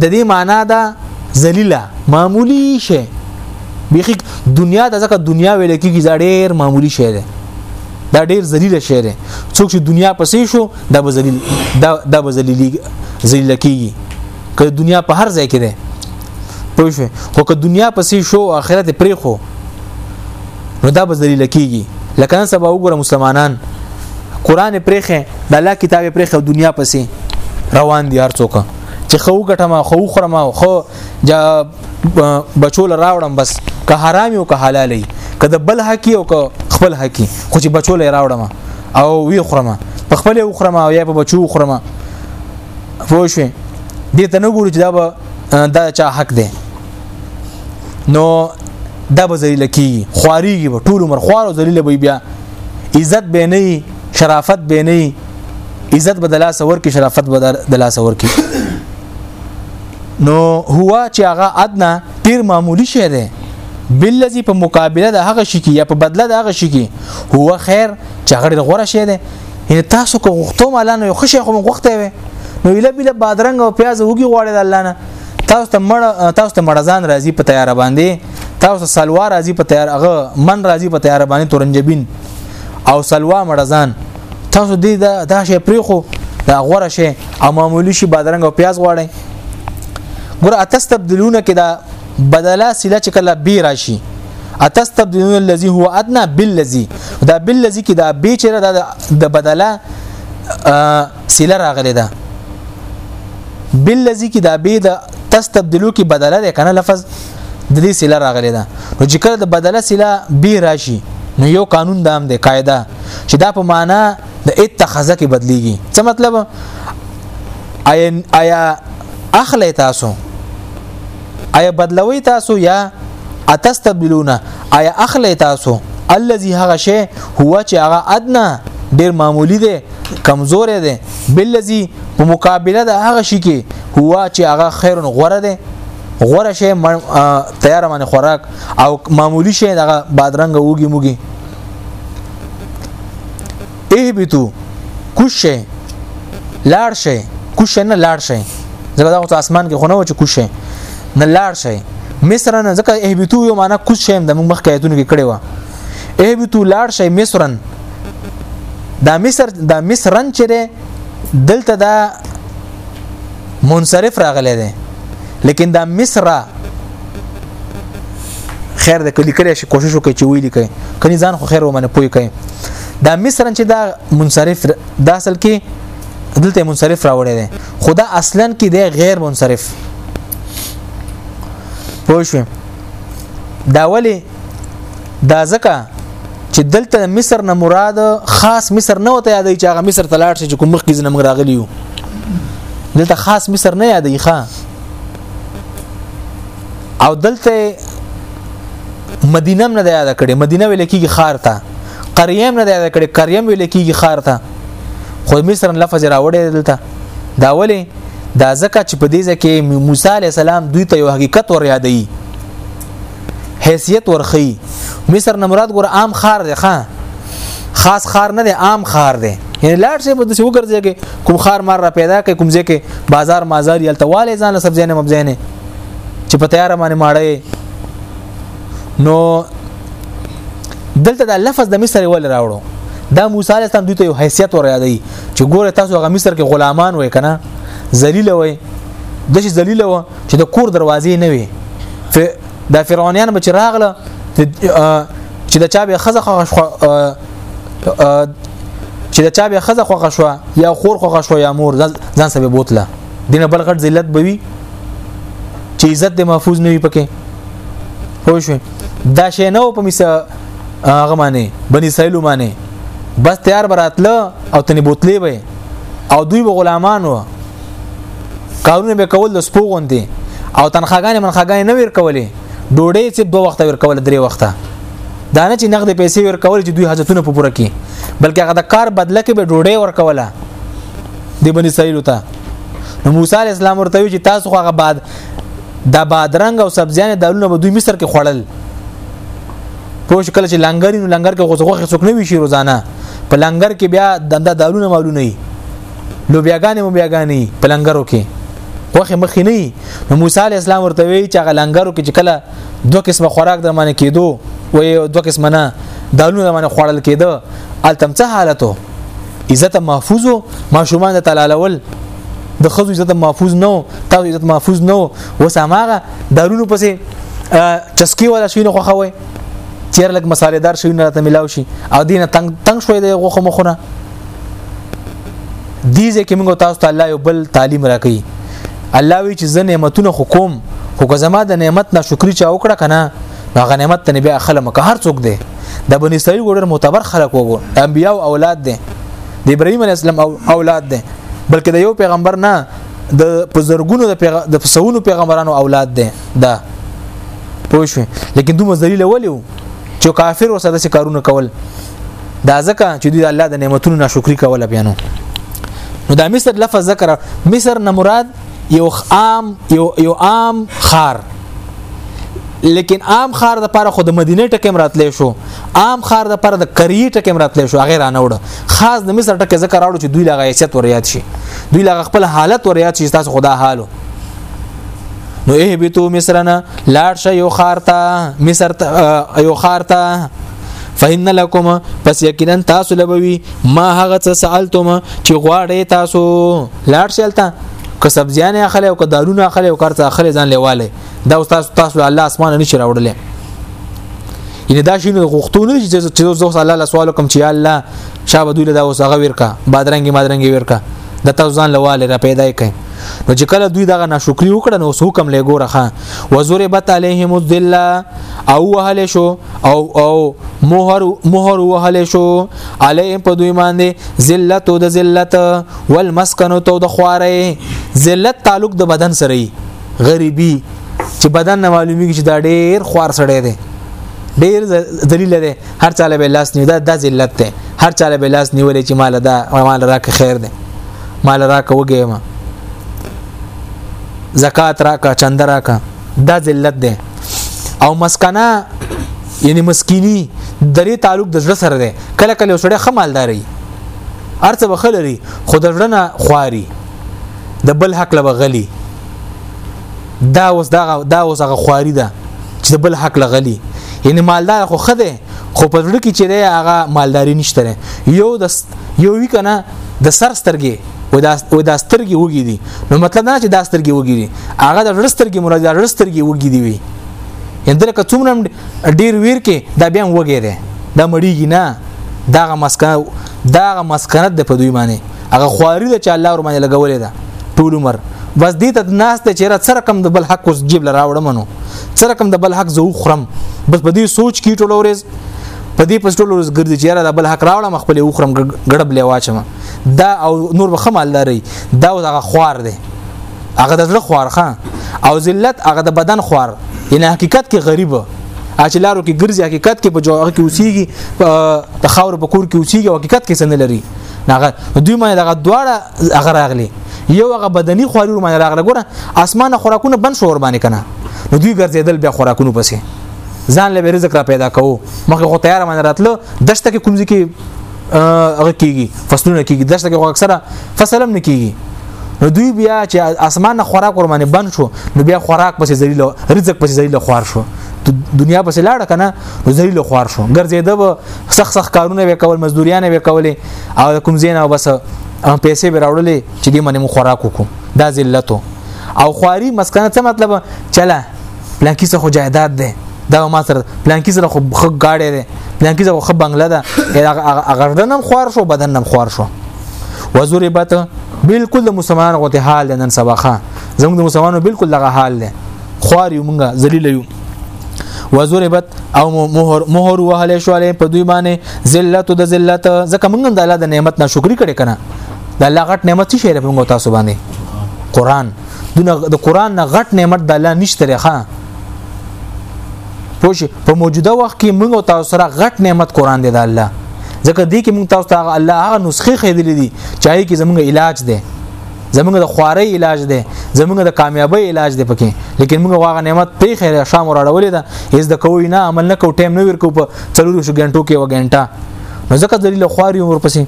د دې معنا دا ذلیله معمولی شی بیخی دنیا د ځکه دنیا ویل کېږي دا ډېر معمولی شی دی دا ډېر ذلیل شی دی څوک چې دنیا پسې شو دا به ذلیل دا دا به ذلیلی ذلیل کېږي که دنیا په هر ځای کې ده پوه شو خو که دنیا پسې شو آخرت پرې خو نو دا به ذلیل کیږي لکه نن سبا وګوره مسلمانان قران پرېخه د الله کتاب پرېخه دنیا پسې روان دي هر څوک چې خو ګټم خو خرم خو جا بچول راوړم بس که حرام او که حلالي که د بل حقي او که خپل حقي خو چې بچول راوړم او وی خرم په خپل او خرم او یا په بچو خرم فوښ دې ته نه ګوري چې دا به دا چا حق دی نو دا به ذلیل کیږي خواریږي به ټول عمر خوار او ذلیل به بیا عزت به نه شرافت به نه عزت به د لاس ور کې شرافت به د لاس ور کې نو هوا چې هغه ادنا ډیر معمولی شی دی بلذي په مقابله د هغه شي کې یا په بدله د هغه شي کې هو خیر چې هغه ډیر غوړه شی دی یعنی تاسو کو غوښتو مالانه یو خشه خو غوښته وي نو اله بل بادرنګ او پیاز وګي غواړي د الله نه تاسو ته مړ تاسو ته مړزان راځي په تیار باندې تاسو سلوا راځي په تیار هغه من راځي په تیار باندې تورنجبین او سلوا مړزان تاسو دې دا دا شی پریخو دا غوره شی او معمولی شی بادرنګ او پیاز غواړي ګور اتستبدلونه کې دا بدلا سله چې کله بی راشي اتستبدلون الذي هو ادنى بالذي دا بالذي کې دا بی چې دا د بدلا سله راغلی ده بالذي کې دا به د تستبدلو کې بدله ده کنه لفظ د دې سله راغلی ده نو چې کله د بدله سله به راشي نو یو قانون دام دی قاعده چې دا په معنا د اتخذ کې بدليږي څه مطلب آیا آیا اخلی تاسو آیا بدلوي تاسو یا اتستبلون آیا اخلی تاسو الذي هغه شی هو چې هغه ادنه ډیر معمولی دی کمزورې ده بلذي په مقابله د هغه شي کې هوا چې هغه خیر غوره ده غوره شي تیار باندې خوراک او معمولی شي دغه بادرنګ وګي موګي اهبتو کوشه لاړ شي کوشه نه لاړ شي زګا د اسمان کې خونه و چې کوشه نه لاړ شي مصر نه ځکه اهبتو یو معنا کوشه هم د مخ کایتونو کې کړي و اهبتو لاړ شي مصرن دا مصر دا مصرن چې ده دلته دا منصرف راغلی دی لیکن دا مصر خیر د کلی کړی شي کوشش وکړي چې ویلي کوي کني ځان خو خیر ومنه پوي کوي دا مصر چې دا منصرف دا اصل کې دلته منصرف راوړی دی خدا اصلا کې دی غیر منصرف پوه شو دا ولی دا ځکه چې دلته مصر نه مراد خاص مصر نه وته یادې چې هغه مصر ته لاړ شي چې کوم مخکې زنه راغلی یو دلته خاص مصر نه یادې ښا او دلته مدینه نه یاد کړي مدینه ویل کېږي خار ته قریم نه یاد کړي قریم ویل کېږي خار ته خو مصر لفظ راوړی دلته دا ولی دا ځکه چې په دې ځکه موسی عليه السلام دوی ته یو حقیقت ور یادې حیثیت ورخی مصر نه مراد ګور عام خار دی ښا خاص خار نه دی عام خار دی یعنی لاړ شي په دې وګرځي کې کوم خار مار را پیدا کوي کوم ځکه بازار مازار یلته والي ځان سبزی نه مبزی نه چې په تیار باندې ماړی نو دلته دا لفظ د مصر ول راوړو دا موسی علیه السلام دوی ته یو حیثیت ور یادوي چې ګوره تاسو هغه مصر کې غلامان وای کنه ذلیل وای د شي ذلیل وای چې د کور دروازې نه وي دا فرعونیان به چې راغله چې د چا به خزه چې د چا به خزه خوښه شو یا خور خوښه شو یا مور ځان سبب بوتله دینه بل غټ ذلت بوي چې عزت د محفوظ نه وي پکې خو شو دا شی نه په میسه هغه معنی بنی اسرائیل معنی بس تیار براتله او تنی بوتلې به او دوی به غلامان و کارونه به کول د سپو غوندي او تنخواګانې منخواګانې نه ور کولې ډوډۍ چې دوه وخت ور کول درې وخته دا نه چې نقد پیسې ور کول چې دوی حاجتونه په پوره کې بلکې هغه د کار بدله کې به ډوډۍ ور کوله د بنی اسرائیل ته نو موسی علی السلام ورته وی چې تاسو خو هغه بعد د بادرنګ او سبزیانه دالونه به دوی مصر کې خوړل پوه شو کله چې لنګر نو لنګر کې غوسه غوخه څوک نه وی شي روزانه په لنګر کې بیا دنده دالونه مالونه لوبیاګانې مو بیاګانې په لنګرو کې وخه مخې نه نو موسی علی السلام ورته وی چې هغه لنګرو کې چې کله دوه قسمه خوراک در باندې کېدو و دوه قسمه نه دالونه باندې خوړل کېده التم څه حالتو عزت محفوظ ما شومان د تلالول د خزو عزت محفوظ نو تاسو عزت محفوظ نو وساماغه دالونو پسې چسکی ولا شي نو خوخوي چیر لګ مصالحدار شي نه ته ملاوي شي او دینه تنگ تنگ شوي د غوخه مخونه دي ځکه موږ تاسو ته الله یو بل تعلیم راکړي الله وی چې زه نعمتونه حکوم خو که زما د نعمت نه شکر چا وکړه کنه نو هغه نعمت ته بیا خلک مکه هر څوک دی د بنی اسرائیل ګډر معتبر خلک وو انبیا او اولاد دي د ابراهیم علی السلام او اولاد دي بلکې د یو پیغمبر نه د پزرګونو د پیغ... د فسونو پیغمبرانو اولاد دي دا پوه شو لیکن دوی مزلیل ولیو چې کافر وسه د کارونه کول دا ځکه چې دوی الله د نعمتونو ناشکری کوله بیا نو نو دا مصر لفظ ذکر مصر نه مراد یو عام یو یو عام خار لیکن عام خار د پاره خود مدینه ټکم راتلې شو عام خار د پاره د کری ټکم راتلې شو هغه رانه وړه خاص د مصر ټکه ذکر راوړو چې دوی لغه حیثیت وریات شي دوی لغه خپل حالت وریات شي تاسو خدا حالو نو اهبتو مصرنا لاړ شي یو خار ته مصر ته یو خار ته فإن لكم پس یقینا تاسو لبوي ما هغه څه سالتم چې غواړې تاسو لاړ شلته که سبزیان اخلي او که دالونه اخلي او کارته اخلي ځان لیواله دا تاسو تاسو الله اسمانه نشي راوړل یعنی دا شي نو غوښتونه چې چې زه الله له سوال کوم چې الله شابه دوی له اوس هغه ورکا بادرنګي مادرنګي ورکا د تاسو ځان لواله را پیدا کړي نو چې کله دوی دغه ناشکری وکړه نو حکم لګو راخه وزوربت علیهم الذله او وهل شو او او مہر مہر وهل شو علی په دوی باندې ذلت او د ذلت والمسکن او د خوارې ذلت تعلق د بدن سره غریبی چې بدن نه معلومیږي چې دا ډیر خوار سړی دی ډیر ذلیل دی هر چاله به لاس نیو دا د ذلت دی هر چاله به لاس نیولې چې مال دا مال راکه خیر دی مال راکه وګیم زکات راکه چند راکه دا ذلت ده او مسکنه یعنی مسکینی درې تعلق د زړه سره ده کله کله سړی خمالداري ارڅ بخلري خو د زړه نه خواري د بل حق له بغلي دا اوس دا دا اوس هغه خواري ده چې د بل حق له غلي یعنی مالدار خو خده خو په زړه کې چې دی هغه مالداري نشته یو د یو وی کنه د سر سترګې و دا و دا سترګي وګي دي نو مطلب دا چې دا سترګي وګي دي هغه د رسترګي مراد د رسترګي وګي دي وي اندر که څومره ډیر ویر کې دا بیا وګي دي دا مړیږي نه داغه مسکنه داغه مسکنه د په دوی باندې هغه خواري ده چې الله ور باندې لګولې ده ټول عمر بس دې ته ناس ته چیرې سره کم د بل حق اوس جیب لراوړم نو سره کم د بل حق زو خرم بس په دې سوچ کې ټول ورځ په دې پس ټول ورځ ګرځي چیرې د بل حق راوړم خپل وخرم ګړب لې واچم دا او نور به خمالداري دا او هغه خوار دی هغه د زړه خوار خان او ذلت هغه د بدن خوار ان حقیقت کې غریب چې لارو کې ګرځي حقیقت کې په جوړه کې اوسېږي په خاور په کور کې اوسېږي حقیقت کې څه نه لري هغه دوی مې دغه دواړه هغه راغلي یو هغه بدني خواري ور باندې راغله ګوره اسمانه خوراکونه بن شو ور باندې کنه نو دوی ګرځیدل بیا خوراکونو پسې ځان له رزق را پیدا کوو مخکې خو تیار باندې راتلو دشته کې کومځي کې هغه کیږي فصلونه کیږي دشته کې اکثره فصل هم نه کیږي نو دوی بیا چې اسمان خوراک ورمنه بند شو نو بیا خوراک پسې ذلیل رزق پسې ذلیل خوار شو دنیا پسې لاړه کنه نو ذلیل خوار شو ګرځیده به سخت سخت کارونه وکول مزدوریان وکول او کوم زین او بس پیسې به راوړلې چې دې منه مو خوراک وکړو دا ذلتو او خواري مسکنه څه مطلب چلا پلانکی څه خو جایداد ده دا ما سره پلانکی سره خو خ گاډه ده پلانکی سره خو بنگله ده غردنم خوار شو بدنم خوار شو وزربت بالکل د مسلمان غوته حال نن سباخه زموږ د مسلمانانو بالکل دغه حال ده خوار یو مونږه ذلیل یو وزربت او مهر مهر وهل شو علی په دوی باندې ذلت د ذلت ځکه مونږ د الله د نعمت ناشکری کړي کنه د الله غټ نعمت څه شی په موږ تاسو باندې قران دونه د قران نه غټ نعمت د الله نشته ښه پوه په موجوده وخت کې موږ او تاسو سره غټ نعمت قران دی د الله ځکه دې کې موږ تاسو ته الله هغه نسخه خېدلې دي چې هغه کې زموږ علاج دی زمونږ د خواري علاج دی زمونږ د کامیابی علاج دی پکې لیکن موږ واغه نعمت په خیر شام وراړولې ده هیڅ د کوی نه عمل نه کو ټیم نه ورکو په 300 غنټو کې و غنټه نو ځکه دلیل خواري عمر پسې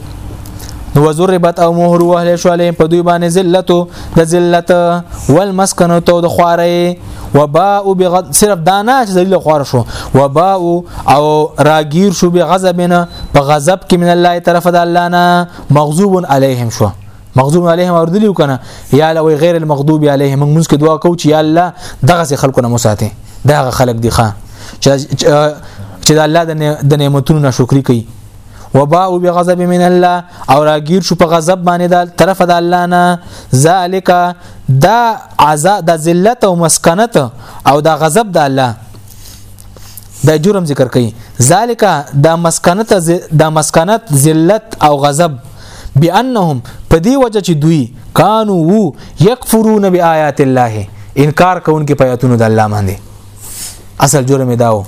نو وزربت او مهر وهل شو عليهم په دوی باندې ذلت د ذلت والمسکن تو د خواري وباء بغض صرف دانا چې ذلیل خوار شو وباء او راگیر شو بغضبنا په غضب کې من الله طرف د الله نه مغضوب علیهم شو مغضوب علیهم اوردلیو کنه یا لوی غیر المغضوب علیهم موږ کې دعا کو چې یا الله دغه خلکو نه مساته دغه خلک دی ښا چې د الله د نعمتونو ناشکری کوي وباء بغضب من الله او راګیر شو په غضب باندې د طرف د الله نه ذالک دا عذاب د ذلت او مسکنت او د غضب د الله د جرم ذکر کوي ذالک د مسکنت د مسکنت ذلت او غضب بانهم په دی وجه چې دوی کانو وو یکفرون بیاات الله انکار کوونکې پیاتونو د الله باندې اصل جرم داو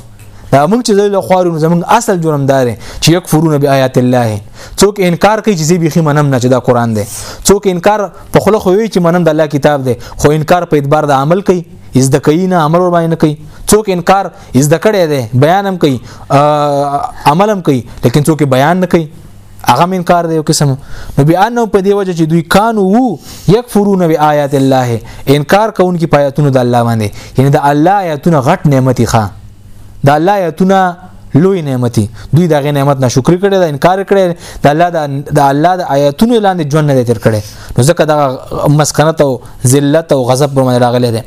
دا موږ چې له خوارو زموږ اصل جرم دار چې یک فرون به آیات الله څوک انکار کوي چې زی بيخي منم نه چې دا قران دی څوک انکار په خله خو وی چې منم د الله کتاب دی خو انکار په اعتبار د عمل کوي از د کوي نه عمل ور باندې کوي څوک انکار از د کړي دی بیان هم کوي عمل هم کوي لیکن څوک بیان نه کوي هغه من کار دی یو قسم نو بیا نو په دی وجه چې دوی کانو وو یکفرون بیاات الله انکار کوونکي پایتونو د الله باندې یعنی د الله آیاتونه غټ نعمتي ښا د الله آیاتونه لوی نعمتي دوی دغه نعمت نه شکر کړي دا انکار کړي د الله د الله د آیاتونو لاندې ژوند نه تیر کړي نو ځکه دا مسکنت او ذلت او غضب پر باندې راغلي دي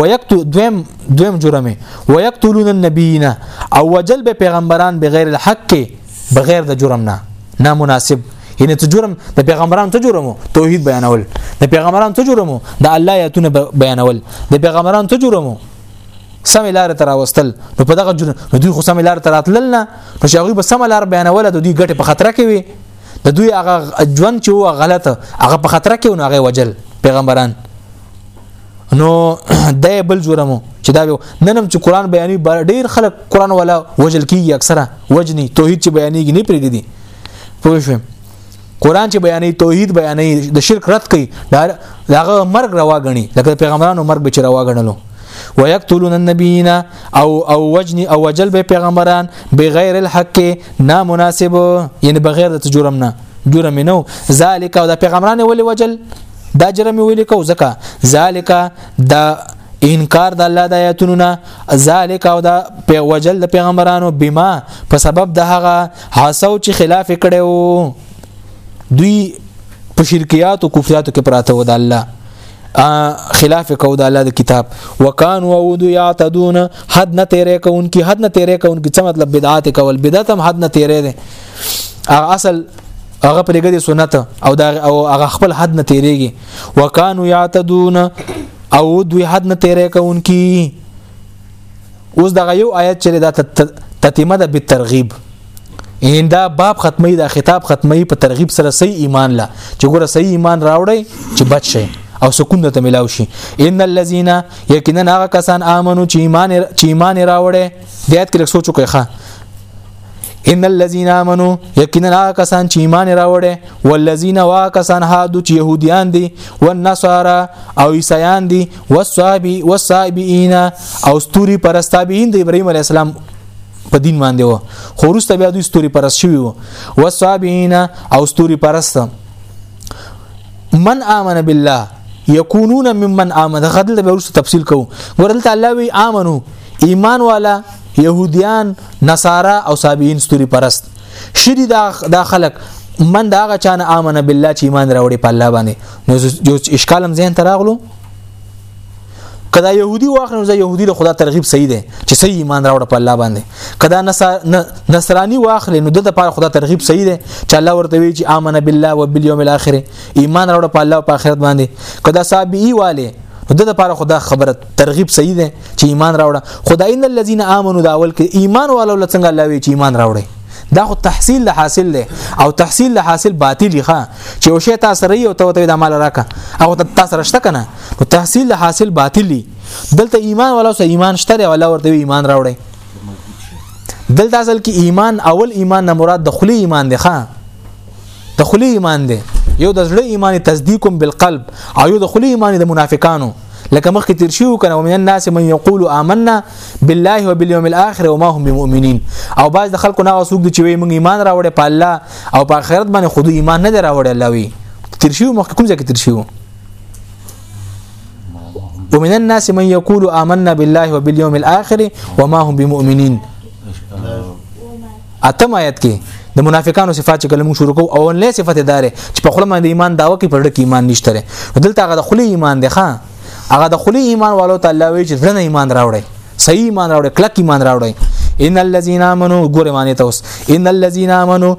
ويقتل دویم دویم جرمه ويقتلون النبیین او وجل به پیغمبران بغیر الحق بغیر د جرم نه نامناسب یعنی ته جرم د پیغمبرانو ته جرم توحید بیانول د پیغمبرانو ته جرم د الله آیاتونه بیانول د پیغمبرانو ته جرم سم لار تر واستل نو په دغه جرم نو دوی خو سم لار تر اتلل نه نو شغوی به سم لار بیانول د دوی ګټه په خطر کې وي د دوی هغه ژوند چې هو غلطه هغه په خطر کې ونه هغه وجل پیغمبران نو د بل جرمو چې دا ننم چې قران بیانې ډیر خلک قران ولا وجل کیږي اکثره وجني توحید چې بیانېږي نه پرې دي پوه شو قران چې بیانې توحید بیانې د شرک رد کوي داغه مرګ روا غني لکه پیغمبرانو مرګ به چې روا غنلو ويقتلون النبيين او او وجني او وجل به پیغمبران بغیر الحق نامناسب یعنی بغیر د جرم نه جرم نه ذالک او د پیغمبرانو ولې وجل دا جرم ولیکو ځکه ذالک دا انکار د الله د آیاتونو نه ذالک او دا په وجل د پیغمبرانو بما په سبب د هغه حسو چې خلاف کړو دوی په شرکیات او کفریات کې پراته و د الله خلاف کو د الله د کتاب وکان وعود یعتدون حد نه تیرې کوونکی حد نه تیرې کوونکی څه مطلب بدعات کول بدعت هم حد نه تیرې دي اصل هغه پرېګه دي سنت او دا او هغه خپل حد نه تیریږي وکانو یعتدون او دوی حد نه تیرې کوونکی اوس دغه یو آیت چې دا تتیمه ده به ترغیب ان دا باب ختمي دا خطاب ختمي په ترغیب سره صحیح ایمان لا چې ګوره صحیح ایمان راوړی چې بچ شي او سکون ته ملاو شي ان الذين یقینا هغه کسان امنو چې ایمان چې ایمان راوړي د آیت کې لږ سوچو کوي ښه ان الذين امنوا یقینا کسان چې ایمان راوړي والذین واکسان هادو چې يهوديان دي والنصارى او عیسایان دي والصابي والصابئین او ستوري پرستابین د ابراهيم عليه السلام په دین باندې و خو روسته بیا دوی ستوري پرست شوی و والصابئین او ستوري پرست من آمن بالله یکونون ممن آمن غدل به ورسره تفصیل کوو ورته الله وی آمنو ایمان والا يهوديان نصارا او صابئین ستوري پرست شری دا, دا خلق من دا هغه چانه امنه بالله چې ایمان راوړي په الله باندې نو یو اشکالم ذهن تراغلو کدا يهودي واخلو زه يهودي له خدا ترغيب صحیح دی چې صحیح ایمان راوړ په الله باندې کدا نصراني واخلې نو د لپاره خدا ترغيب صحیح دی چې الله ورته وی چې امن بالله وباليوم الاخر ایمان راوړ په الله او په آخرت باندې کدا صابئي والي د لپاره خدا خبره ترغيب صحیح دی چې ایمان راوړ خداین الذين امنوا دا اول کې ایمان والو لڅنګ الله وی چې ایمان راوړي دا خو تحصیل له حاصل دی او تحصیل له حاصل باطل ښه چې وشه تاسو ری او ته ته د مال راکا او تاسو رشته کنه نو تحصیل د حاصل باطل دی دلته ایمان ولا سه ایمان شته دی ولا ورته ایمان راوړي دلته اصل کې ایمان اول ایمان نه مراد د خلی ایمان دی ښا د خلی ایمان دی یو د زړه ایمان تصدیقم بالقلب او یو د خلی ایمان د منافقانو لکه مخکې تیر شو کنه ومن الناس من یقول آمنا بالله وبالیوم الاخر وما هم بمؤمنین او بعض د خلکو نه وسوک دي چې وي موږ ایمان راوړې په الله او په آخرت باندې خود ایمان نه راوړې الله وی تیر شو مخکې کوم ځای کې تیر شو ومن الناس من يقول آمنا بالله وباليوم الآخر وما هم بمؤمنين اتم آیت کې د منافقانو صفات چې کلمو شروع کو او نه صفات دار چې په خپل باندې ایمان داوا کوي په ډک ایمان نشته دلته هغه د خلی ایمان دی ښا هغه د خلی ایمان والو تعالی وی چې ځنه ایمان راوړي صحیح ایمان راوړي کلک ایمان راوړي ان الذين امنوا ګوره معنی ته اوس ان الذين امنوا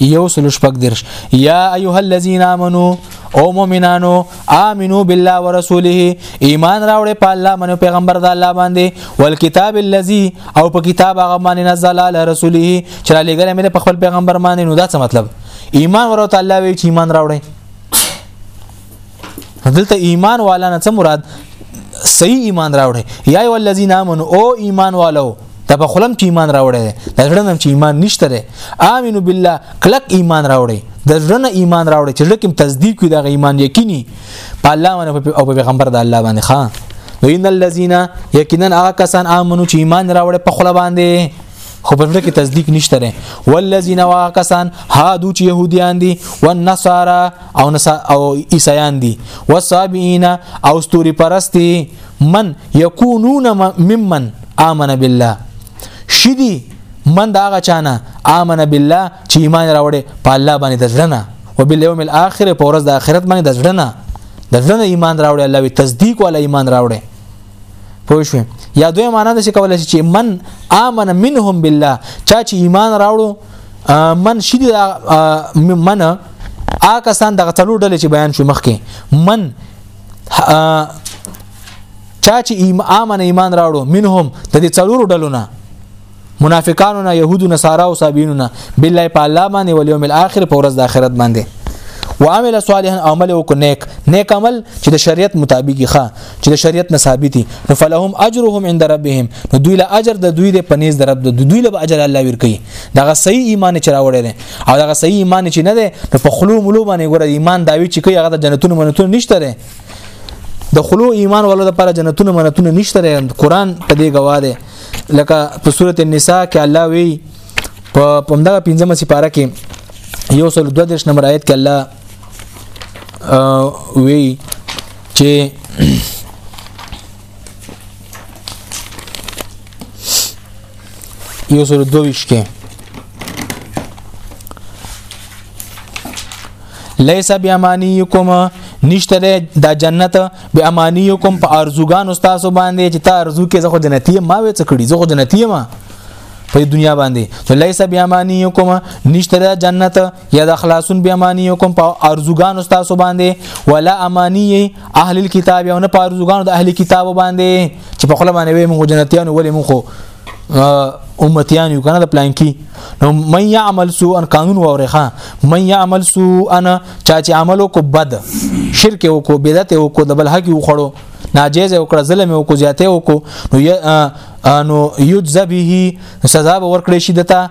یو سل شپږ درش یا ایها الذین آمنو او مؤمنانو امنو بالله ورسوله ایمان راوړې په الله منو پیغمبر د الله باندې والکتاب الذی او په کتاب هغه باندې نزل علی رسوله چې را لګل مې په خپل پیغمبر باندې نو دا څه مطلب ایمان ورو تعالی وی چې ایمان راوړې دلته ایمان والا نه څه مراد صحیح ایمان راوړي یا ای الذین امنو او ایمان والو دا په خلم کې ایمان راوړي دا ځړنم چې ایمان نشته لري امنو بالله کلک ایمان راوړي د ځړنه ایمان راوړي چې لکه تصدیق وي دا ایمان یقیني په الله باندې او په پیغمبر د الله باندې ښا وین الذین یقینا هغه کسان امنو چې ایمان راوړي په خله باندې خو په دې کې تصدیق نشته لري والذین واکسان هادو چې يهوديان دي والنصارى او نسا او عیسایان دي وصابین او استوري پرستی من یکونون ممن امن بالله شدی من دا هغه چانه امن بالله چې ایمان راوړي په الله باندې دزړنه او بالیوم الاخر په ورځ د اخرت باندې دزړنه دزړنه ایمان راوړي الله وی تصدیق ولا ایمان راوړي پوه شو یا دوی معنا د څه کولای شي چې من امن منهم بالله چا چې ایمان راوړو من شید من آ کسان دغه تلو ډلې چې بیان شو مخکې من چا چې ایمان ایمان راوړو منهم د دې څلورو ډلو نه منافقانو نه يهودو نصارا او صابینو نه بالله په الله باندې او یوم الاخر په ورځ د آخرت باندې وعمل صالحا عمل وکړ نیک نیک عمل چې د شریعت مطابق ښه چې د شریعت نه ثابتي نو فلهم اجرهم عند ربهم نو دوی له اجر د دوی د پنيز د رب د دوی له اجر الله ور کوي دغه صحیح ایمان چې راوړی دی او دغه صحیح ایمان چې نه دی نو په خلو ملو باندې ګوره ایمان داوي چې کوي هغه د جنتونو منتون نشته دی د خلو ایمان ولر لپاره جنتونه منتون نشته دی قران په دې گواه دی لکه په سورته النساء کې الله وی په پمدغه 15 سپاره کې یو سل 22 نمبر آیت کې الله وی چې یو سل 22 کې لیس بیامانیکم نشته د جنت به امانیکم په ارزوګانو تاسو باندې چې تا ارزو کې زه خو جنتی ما وې څه کړی زه خو جنتی ما په دنیا باندې نو لیس بیامانیکم نشته د جنت یا د خلاصون بیامانیکم په ارزوګان تاسو باندې ولا امانی اهل الكتاب او نه په ارزوګان د اهل کتاب باندې چې په خپل باندې موږ جنتیان ولې موږ امتیان یو کنه د پلان کې نو من يعمل سو ان قانون وورخه من يعمل سو انا چا چې عملو کو بد شرک او کو بدعت او کو د بل حق وخړو ناجیز او کړه ظلم او کو زیاته او کو نو نو یجز به سزا به ورکړي شي دته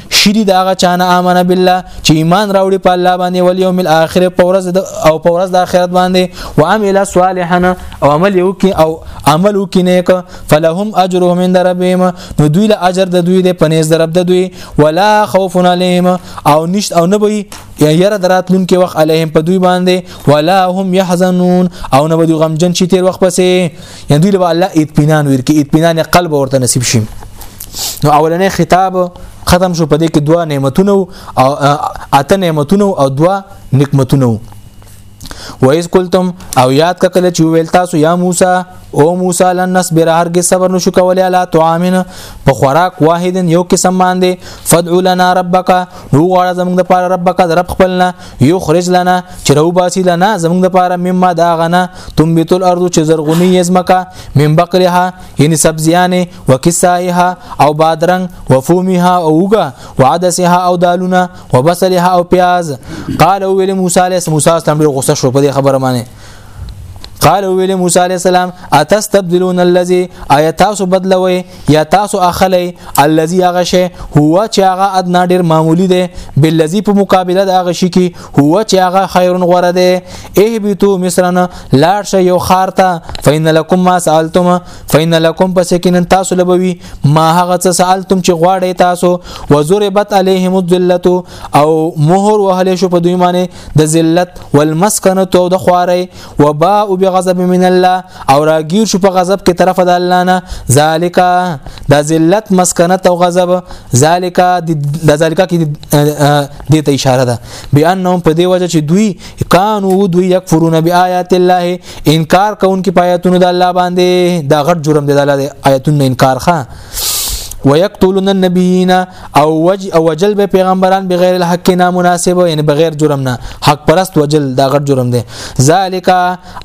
شری دا هغه چانه امن بالله چې ایمان راوړي په الله باندې او یوم الاخر په ورځ او په ورځ د آخرت باندې او عمل صالحا او عمل یو کې او عمل یو کې نیک فلهم اجرهم عند ربهم نو دوی له اجر د دوی د پنيز د رب د دوی ولا خوف عليهم او نشت او نه وي یره دراتلون کې وخت عليهم په دوی باندې ولا هم يحزنون او نه دوی غمجن شي تیر وخت پسې یعنی دوی له الله اطمینان ورکي اطمینان قلب ورته نصیب شي نو اولنې خطاب ختم شو په دې کې دوا نعمتونه او اته نعمتونه او دوا نعمتونه وایز قلتم او یاد کله چې ویل تاسو یا موسی او موسی لن نصبر هرګ صبر نشو کولای علا طعامن په خوراک واحد یو قسم باندې فدع لنا ربک نو غواړه زموږ د پاره ربک د رب خپلنا یخرج لنا چې رو باسي لنا زمونږ لپاره مما دا غنا تنبت الارض چې زرغونی یزمکا من بقلها یعنی سبزیانه وکسایها او بادرنګ وفومها او وګه وعدسها او دالونه وبصلها او پیاز قال ویل موسی علیه السلام ډیر غوسه شو په دې خبره باندې قال ویل موسی علی السلام اتستبدلون الذي اي تاسو بدلوي یا تاسو اخلي الذي هغه شی هو چې هغه ادنا ډیر معمولی دی بالذي په مقابله د هغه شی کې هو چې هغه خیرون غوره دی اهبتو مصرن لاړ شي یو خار ته فین لکم ما سالتم فین لکم پس کینن تاسو لبوي ما هغه څه سالتم چې غواړی تاسو وزربت عليهم الذلت او مهر وهل شو په دوی باندې د ذلت والمسکنه او د خواري وباء بغضب من الله او راګیر شو په غضب کې طرف د الله نه ذالک د ذلت مسکنه او غضب ذالک د ذالک کې د ته اشاره ده بانهم په دی وجه چې دوی کانو دوی یکفرون بیاات الله انکار کوونکې پایتونه د الله باندې دا غټ جرم دی د الله آیتونو انکار ښه ويقتلون النبيين او وج او وجل به پیغمبران بغیر الحق نه مناسب یعنی بغیر جرم نه حق پرست وجل دا غټ جرم دی ذالک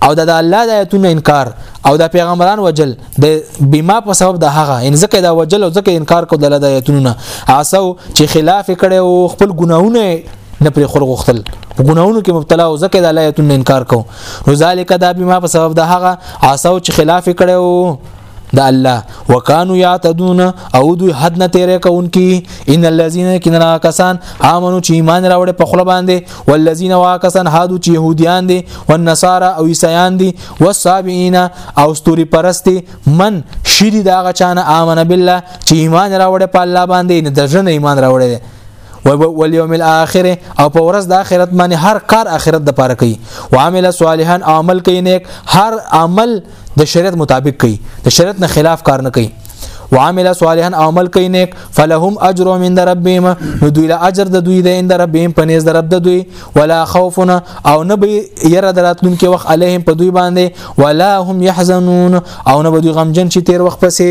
او د الله د ایتون انکار او د پیغمبران وجل د بما په سبب د هغه ان ځکه دا وجل او ځکه انکار کو د الله د ایتون نه عسو چې خلاف کړي او خپل ګناهونه نه پر خور غختل ګناونو کې مبتلا او زکه د الله ایتون انکار کو نو ذالک دا بما په سبب د هغه عسو چې خلاف کړي د الله وکانو یعتدون او دوی حد نه تیرې کوونکی ان الذين كنا کسان امنو چې ایمان راوړې په خله باندې والذین واکسان هادو چې يهوديان دي والنصارى او عیسایان دي والصابئین او ستوري پرستی من شری دا غچانه امن بالله چې ایمان راوړې په الله باندې نه دژن ایمان راوړې والیوم الاخر او په ورځ د اخرت باندې هر کار اخرت د پاره کوي وعمل صالحا عمل کوي نیک هر عمل د شریعت مطابق کوي د شریعت نه خلاف کار نه کوي وعمل صالحا او عمل کوي نیک فلهم اجر من ربهم نو دوی له اجر د دوی د اند ربهم په نيز د رب د دوی ولا خوفنا او نه به ير دراتلون کې وخت عليهم په دوی باندې ولا هم يحزنون او نه به دوی غمجن چې تیر وخت پسې